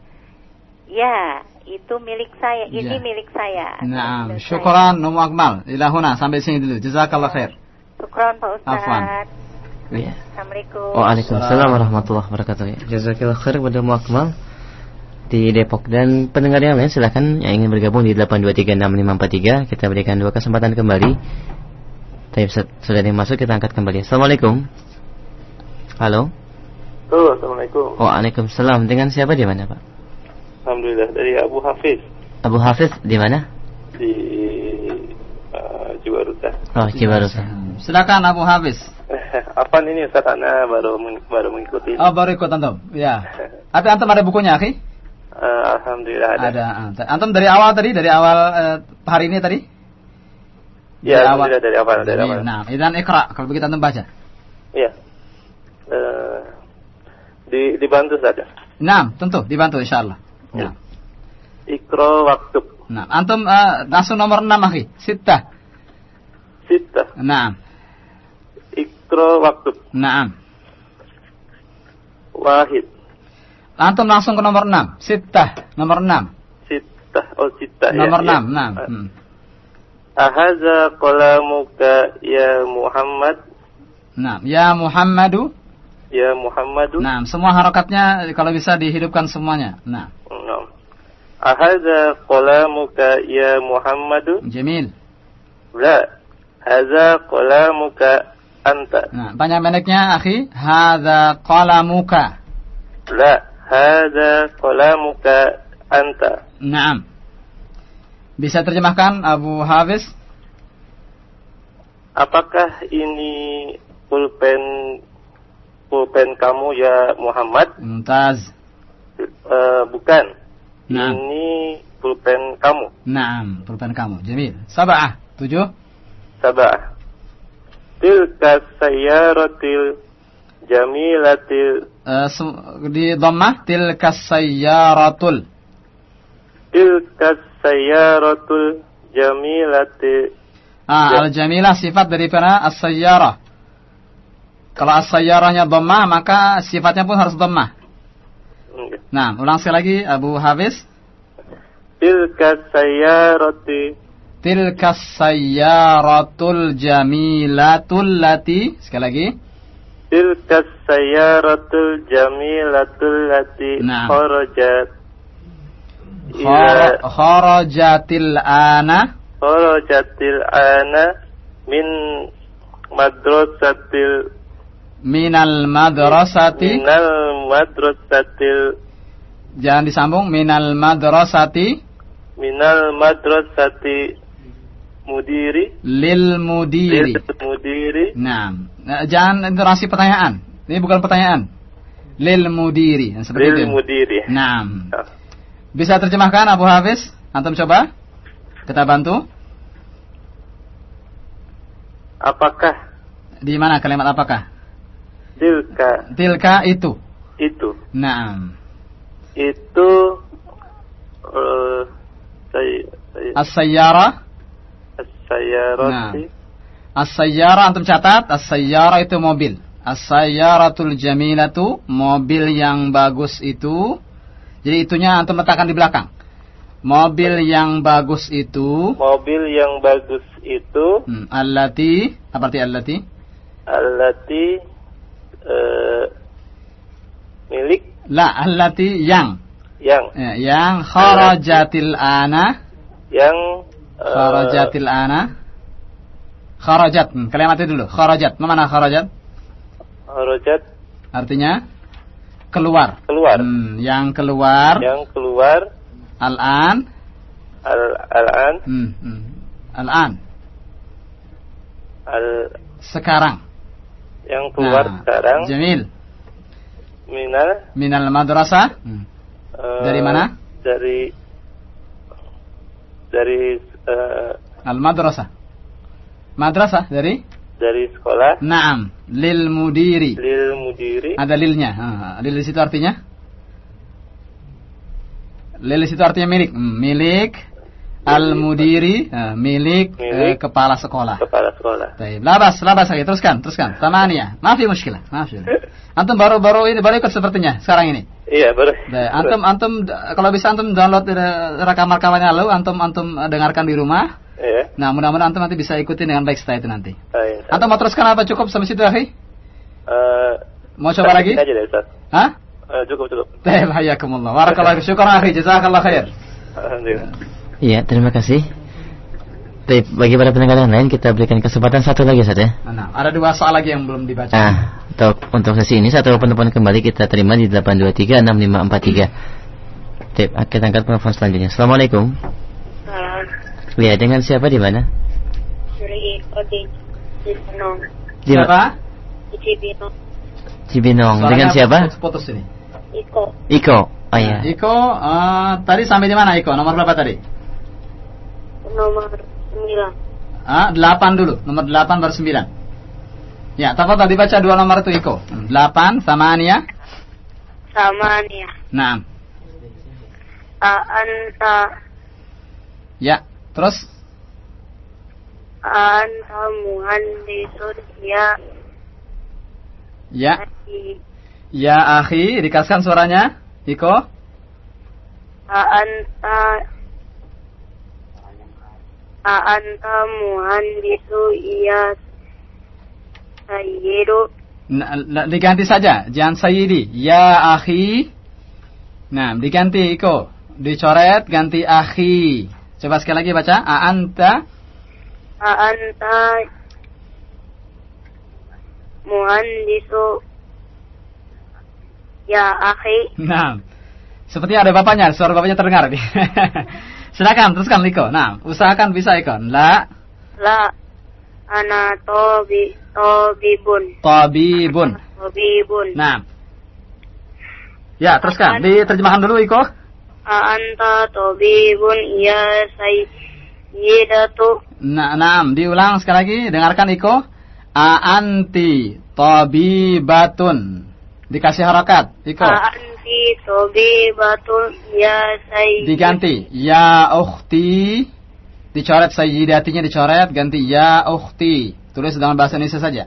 Ya, itu milik saya. Ini Ya. milik saya. Naam. Milik saya. Syukran Umu Akmal. Ila huna sampai sini dulu. Jazakallah khair. Syukran Pak Ustaz. Afwan. Iya. Assalamualaikum. Waalaikumsalam warahmatullahi wabarakatuh. Jazakillah khair kepada Muakmal di Depok dan pendengar yang lain silahkan yang ingin bergabung di 8236543 kita berikan dua kesempatan kembali. Tapi sudah ada yang masuk kita angkat kembali. Assalamualaikum. Halo. Halo, Assalamualaikum. Waalaikumsalam. Dengan siapa di mana Pak? Alhamdulillah dari Abu Hafiz Abu Hafiz di mana? di uh, Cibaruta. Oh Cibarusah. Silakan Abu Hafiz. Apa ini Ustaz Ana baru baru mengikuti. Oh, baru ikut antum. Ya. Tapi antum ada bukunya, akhi? Eh, Alhamdulillah ada. Ada. ah. Antum dari awal tadi, dari awal eh, hari ini tadi? Ya, Dari Alhamdulillah dari awal dari awal. Nah, idan ikra kalau begitu antum baca. Iya. Eh, di dibantu saja. Nah, tentu dibantu insyaallah. Nah. Ikro waktu Nah, antum eh, langsung nomor 6 akhi. Sittah. sita. Nah, Ikro waktu nah. wahid Antum langsung ke nomor 6. Sittah, nomor 6. sita. Oh sita ya. Nomor ya. 6, nah. Hmm. Ahaza qalamuka ya Muhammad Nah, ya Muhammadu. Ya Muhammadu. Nah, semua harokatnya kalau bisa dihidupkan semuanya. Nah, Naam. Ahaza qalamuka ya Muhammadu. jamil. La. Haza qalamuka anta. Nah, panjang pendeknya akhi, hadza qalamuka. La. Haza qalamuka anta. Naam. Bisa terjemahkan Abu Hafiz? Apakah ini pulpen pulpen kamu ya Muhammad? Mumtaz. Eh, bukan. Nah. Ini pulpen kamu. Naam, pulpen kamu. Jamil. Sab'ah. Tujuh. Sabah. Tilka sayyaratil jamilatil su- di dhammah tilka sayyaratul. tilka sayyaratul jamilatil Ah, Ya. al-jamilah sifat daripada as-sayyarah. Kalau as-sayyarahnya dhammah, maka sifatnya pun harus dhammah. Nah, ulang sekali lagi Abu Hafiz. tilka sayyarati Tilka sayyaratul jamilatul lati. Sekali lagi. tilka sayyaratul jamilatul lati Naam. kharajat Khara- ila Kharajatil ana. kharajatil ana min madrasatil Minal madrasati. minal madrasatil Jangan disambung. Minal madrasati. minal madrasati mudiri Lil mudiri. lil mudiri Nah, nah, jangan interasi pertanyaan. Ini bukan pertanyaan. Lil mudiri. Seperti lil itu. mudiri Nah, bisa terjemahkan Abu Hafiz? Antum coba. Kita bantu. apakah Di mana kalimat apakah? Tilka Tilka itu. itu Nah, itu eh saya saya as-sayyara. antum catat, as-sayyara itu mobil. As-sayyaratul jamilatu, mobil yang bagus itu. Jadi itunya antum letakkan di belakang. Mobil yang bagus itu, mobil yang bagus itu hmm, allati, apa arti allati? allati eh, milik La, allati yang. yang Ya, yang kharajatil ana, yang eh, kharajatil ana. Kharajat, hmm, kalimat itu dulu. Kharajat, mana kharajat? kharajat Artinya keluar. keluar Hmm, yang keluar yang keluar al-an al al-an Hmm, hmm. Al-an. al Sekarang. Yang keluar Nah, sekarang Jamil. minal Minal madrasah. Hmm. eh, Dari mana? dari dari eh, Al-madrasah. Madrasah dari? dari sekolah Naam. Lil mudiri. lil mudiri Ada lilnya. Ah, lil situ artinya? Lil di situ artinya milik. Hmm, milik Al-mudiri eh, milik, eh, Milik. kepala sekolah. kepala sekolah. Baik, labas, labas lagi. Teruskan, teruskan. Tamania. Maaf ya muskilah. Maaf ya. Antum baru baru ini baru ikut sepertinya sekarang ini. Iya, boleh. Baik, antum antum d- kalau bisa antum download eh, rekaman-rekamannya lalu antum antum eh, dengarkan di rumah. Iya. Nah, mudah-mudahan antum nanti bisa ikutin dengan baik setelah itu nanti. Baik. Antum mau teruskan apa cukup sampai situ, akhi? Eh, Mau coba lagi? Aja deh, Ustaz. Hah? Eh, cukup cukup. Baik, hayakumullah. Barakallahu fiik. Syukran akhi, jazakallah khair. Alhamdulillah. Iya, terima kasih. Baik, bagi para pendengar yang lain kita berikan kesempatan satu lagi saja. Nah, ada dua soal lagi yang belum dibaca. Ah, untuk untuk sesi ini satu penelpon kembali kita terima di 8236543. Baik, kita angkat telepon selanjutnya. Assalamualaikum. Ya, dengan siapa di mana? Dari Odi Cibinong. Di Siapa? Di Cibinong. Cibinong. Dengan siapa? Putus, putus ini. Iko. Iko. Oh iya. Iko, eh, tadi sampai di mana Iko? Nomor berapa tadi? Nomor 9. Ah, 8 dulu. Nomor 8 baru 9. Ya, tafadhal dibaca dua nomor itu Iko. 8 sama Ania. Samania. Nah, Anta ya. Terus Anta muhandisun ya ya. Ya, akhi, dikasihkan suaranya. Iko. Anta Anta muhandisu ya Sayyidu Nah, nah, diganti saja, jangan Sayyidi. Ya, akhi. Nah, diganti Iko. Dicoret ganti akhi. Coba sekali lagi baca. A anta Anta muhandisu ya akhi Nah, sepertinya ada bapaknya, suara bapaknya terdengar. Silakan, teruskan Liko. Nah, usahakan bisa Iko. La la ana tobi tobibun tabibun. tobibun Nah. Ya, teruskan. Diterjemahkan dulu Iko. anta tobibun ya sayyidatu Nah, nah, diulang sekali lagi. Dengarkan Iko. A anti tabibatun. Dikasih harakat. Iko. Anti tobibatun ya sayyid Diganti. Ya ukhti. Dicoret sayyidatinya dicoret. Ganti ya ukhti. Tulis dengan bahasa Indonesia saja.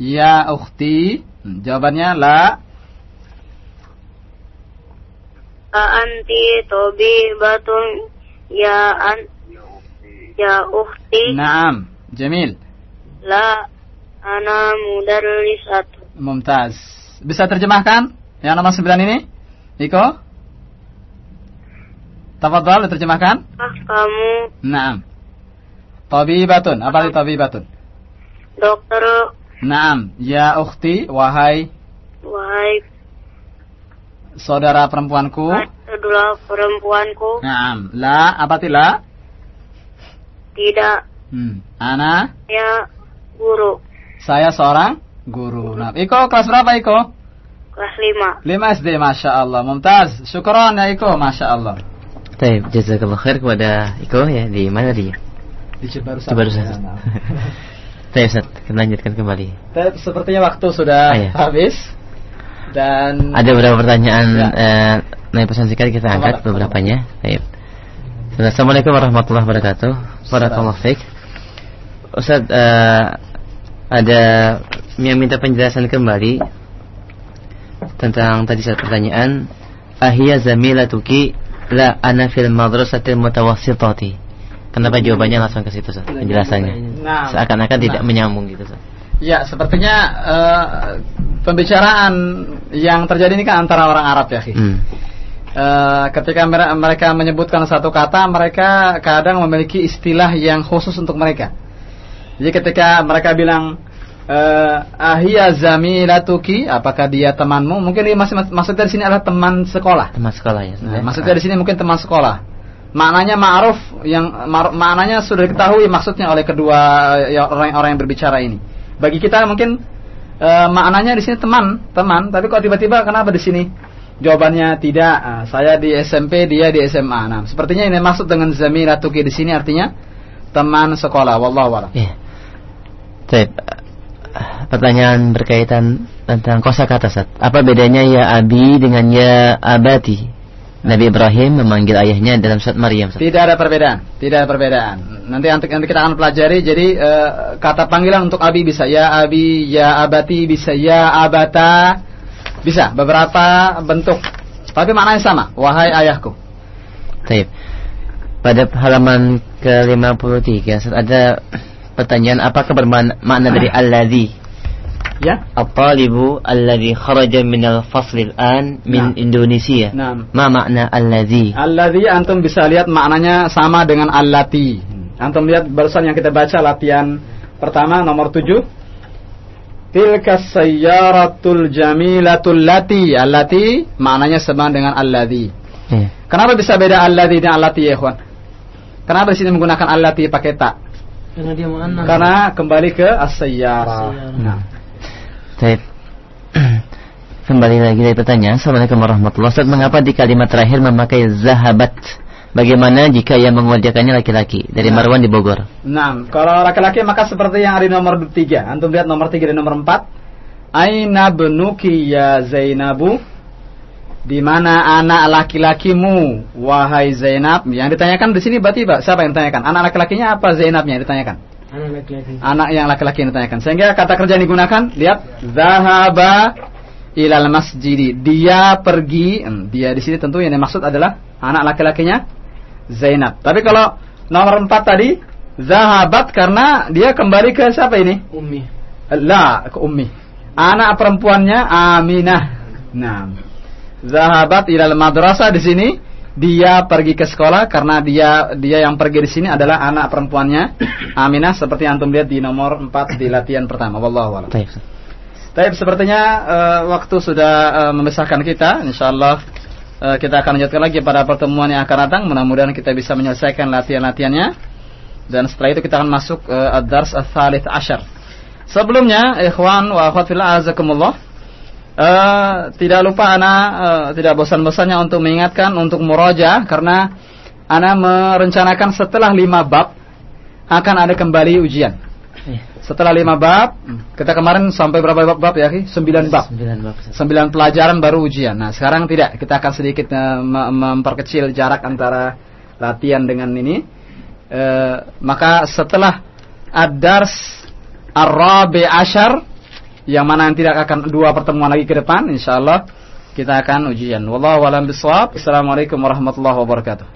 Ya ukhti. Hmm, jawabannya la. anti tobibatun ya an ya ukhti Naam. Jamil. la ana mudarrisatu Mumtaz. Bisa terjemahkan? Yang nomor 9 ini? Iko? Tafadhal diterjemahkan? ah kamu Naam. Tabibatun. Apa itu tabibatun? dokter Naam. Ya ukhti, wahai wahai saudara perempuanku. adalah perempuanku Naam. La, apa itu la? tidak Hmm. Ana, ya guru saya seorang guru. Nah, Iko kelas berapa Iko? Kelas 5 5 SD, Masya Allah. Mumtaz. Syukron ya Iko, Masya Allah. Baik, jazakallah khair kepada Iko ya di mana dia? Di Cibarusah. Di Cibarusah. Ya, nah. Baik, Ustaz, kita lanjutkan kembali. Tapi Sepertinya waktu sudah Ah, iya. habis. Dan Ada beberapa pertanyaan Ya. eh, nah pesan singkat kita angkat Tafadhal, beberapanya. Baik. Assalamualaikum warahmatullahi wabarakatuh. Barakallahu fiik. Ustaz eh, ada yang minta penjelasan kembali tentang tadi satu pertanyaan ahiyya zamilatuki la ana fil madrasatil mutawassitati. Kenapa jawabannya langsung ke situ Ustaz? Penjelasannya. Nah, Seakan-akan nah. tidak menyambung gitu Ustaz. Ya, sepertinya eh, pembicaraan yang terjadi ini kan antara orang Arab ya, Khi. Hmm. Eh, ketika mere- mereka menyebutkan satu kata, mereka kadang memiliki istilah yang khusus untuk mereka. Jadi ketika mereka bilang eh ahia zamilatuki, apakah dia temanmu? Mungkin dia masih maksudnya di sini adalah teman sekolah. Teman sekolah ya. Nah, ya? maksudnya di sini mungkin teman sekolah. Maknanya ma'ruf yang maknanya sudah diketahui maksudnya oleh kedua ya, orang-orang yang berbicara ini. Bagi kita mungkin eh, maknanya di sini teman, teman, tapi kok tiba-tiba kenapa di sini jawabannya tidak? Ah, saya di SMP, dia di SMA. Nah, sepertinya ini maksud dengan zamilatuki di sini artinya teman sekolah. Wallahu a'lam. Iya. Pertanyaan berkaitan tentang kosakata Ustaz. Apa bedanya ya abi dengan ya abati? Nabi Ibrahim memanggil ayahnya dalam surat Maryam. Ustaz. Tidak ada perbedaan, tidak ada perbedaan. Nanti nanti kita akan pelajari. Jadi eh, kata panggilan untuk abi bisa ya abi, ya abati, bisa ya abata, bisa beberapa bentuk. Tapi maknanya sama. Wahai ayahku. Taib. Pada halaman ke-53 Ustaz, ada pertanyaan apakah bermakna dari alladhi? Ya. At-talibu alladhi kharaja min al-fasl al-an min Nah. Indonesia. Nah. Ma makna alladhi? Alladhi antum bisa lihat maknanya sama dengan allati. Antum lihat barusan yang kita baca latihan pertama nomor 7. Tilka sayyaratul jamilatul lati. Allati maknanya sama dengan alladhi. Ya. Kenapa bisa beda alladhi dan allati ya ikhwan? Kenapa di sini menggunakan allati pakai tak? Karena dia mu'annas. Karena kembali ke as-sayyara. Nah. Taib. Kembali lagi dari pertanyaan. Assalamualaikum warahmatullahi wabarakatuh. Ustaz, mengapa di kalimat terakhir memakai zahabat? Bagaimana jika yang mengerjakannya laki-laki? Dari Nah. Marwan di Bogor. Nah, kalau laki-laki maka seperti yang ada di nomor 3. Antum lihat nomor 3 dan nomor 4. Aina benuki ya Zainabu? Di mana anak laki-lakimu wahai Zainab? Yang ditanyakan di sini berarti Pak, siapa yang ditanyakan? Anak laki-lakinya apa Zainabnya yang ditanyakan? Anak laki-laki. Anak yang laki-laki yang ditanyakan. Sehingga kata kerja yang digunakan, lihat zahaba ilal masjidi. Dia pergi, hmm, dia di sini tentu yang dimaksud adalah anak laki-lakinya Zainab. Tapi kalau nomor 4 tadi zahabat karena dia kembali ke siapa ini? Ummi. La, ke ummi. Anak perempuannya Aminah. Nah, zahabat ilal madrasah di sini dia pergi ke sekolah karena dia dia yang pergi di sini adalah anak perempuannya Aminah seperti yang antum lihat di nomor 4 di latihan pertama. Wallahu a'lam. Taib. Ustaz. Tapi sepertinya eh, waktu sudah eh, memisahkan kita. Insyaallah eh, kita akan lanjutkan lagi pada pertemuan yang akan datang. Mudah-mudahan kita bisa menyelesaikan latihan-latihannya. Dan setelah itu kita akan masuk eh, ad-dars ats-tsalits asyar. Sebelumnya, ikhwan wa akhwat fillah azakumullah. Eh, tidak lupa ana eh, tidak bosan-bosannya untuk mengingatkan untuk muraja karena ana merencanakan setelah lima bab akan ada kembali ujian. Iya. Setelah lima bab, kita kemarin sampai berapa bab, bab ya? Sembilan bab. Sembilan bab. Sembilan pelajaran baru ujian. Nah, sekarang tidak. Kita akan sedikit me- memperkecil jarak antara latihan dengan ini. Eh, maka setelah ad-dars ar-rabi asyar yang mana yang tidak akan dua pertemuan lagi ke depan insyaallah kita akan ujian. Wallahu a'lam bishawab. Assalamualaikum warahmatullahi wabarakatuh.